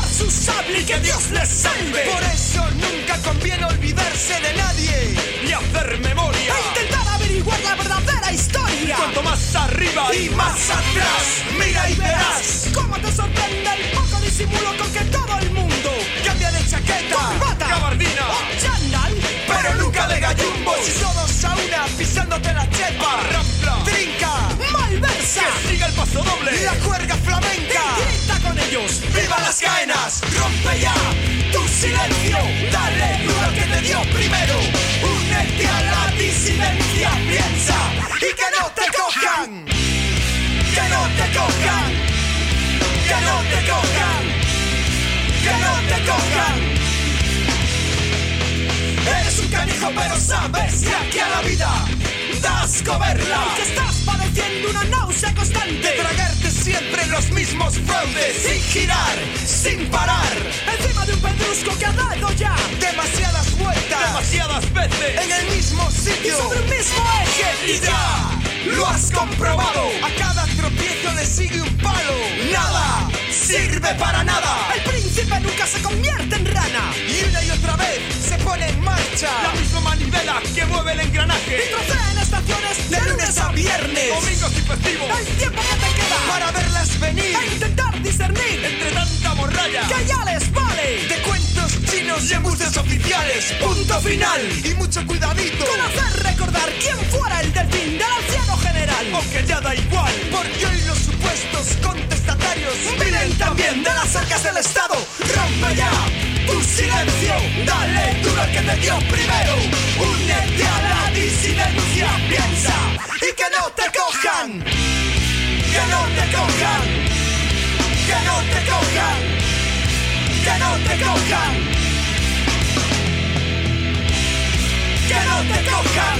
su sable y que Dios les salve. Por eso nunca conviene olvidarse de nadie. Y hacer memoria. E intentar averiguar la verdadera historia. Cuanto más arriba y más atrás, mira y verás cómo te sorprende el poco disimulo con que todo el mundo cambia de chaqueta, corbata, gabardina. o chándal, pero nunca de gallumbos. Y todos a una pisándote la chepa, rampla, trinca, malversa, que siga el paso doble, la juerga flamenca, ellos, viva las caenas, rompe ya tu silencio, dale duro al que te dio primero, únete a la disidencia, piensa y que no te cojan, que no te cojan, que no te cojan, que no te cojan. Eres un canijo pero sabes que aquí a la vida das coberla Que estás padeciendo una náusea constante. De tragarte siempre los mismos fraudes Sin girar, sin parar. Encima de un pedrusco que ha dado ya. Demasiadas vueltas. Demasiadas veces. En el mismo sitio. Y sobre el mismo eje. Y ya lo has comprobado. A cada tropiezo le sigue un palo. Nada sirve para nada. El príncipe nunca se convierte en rana. Y una y otra vez se pone en marcha. La misma manivela que mueve el engranaje. Y trocea en estaciones de lunes a viernes. Domingos y festivos. El tiempo que te queda Para verlas venir. E intentar discernir Entre tanta morralla Que ya les vale. De cuentos chinos y embuses oficiales. Punto final. Y mucho cuidadito. Con hacer recordar quién fuera el delfín del anciano general. Aunque ya da igual Porque hoy los supuestos contestatarios Vienen también de las arcas del Estado Rompe ya tu silencio. Dale duro al que te dio primero. Únete a la disidencia Piensa y que no te cojan. Que no te cojan. Te cojan, que no te cojan, que no te cojan,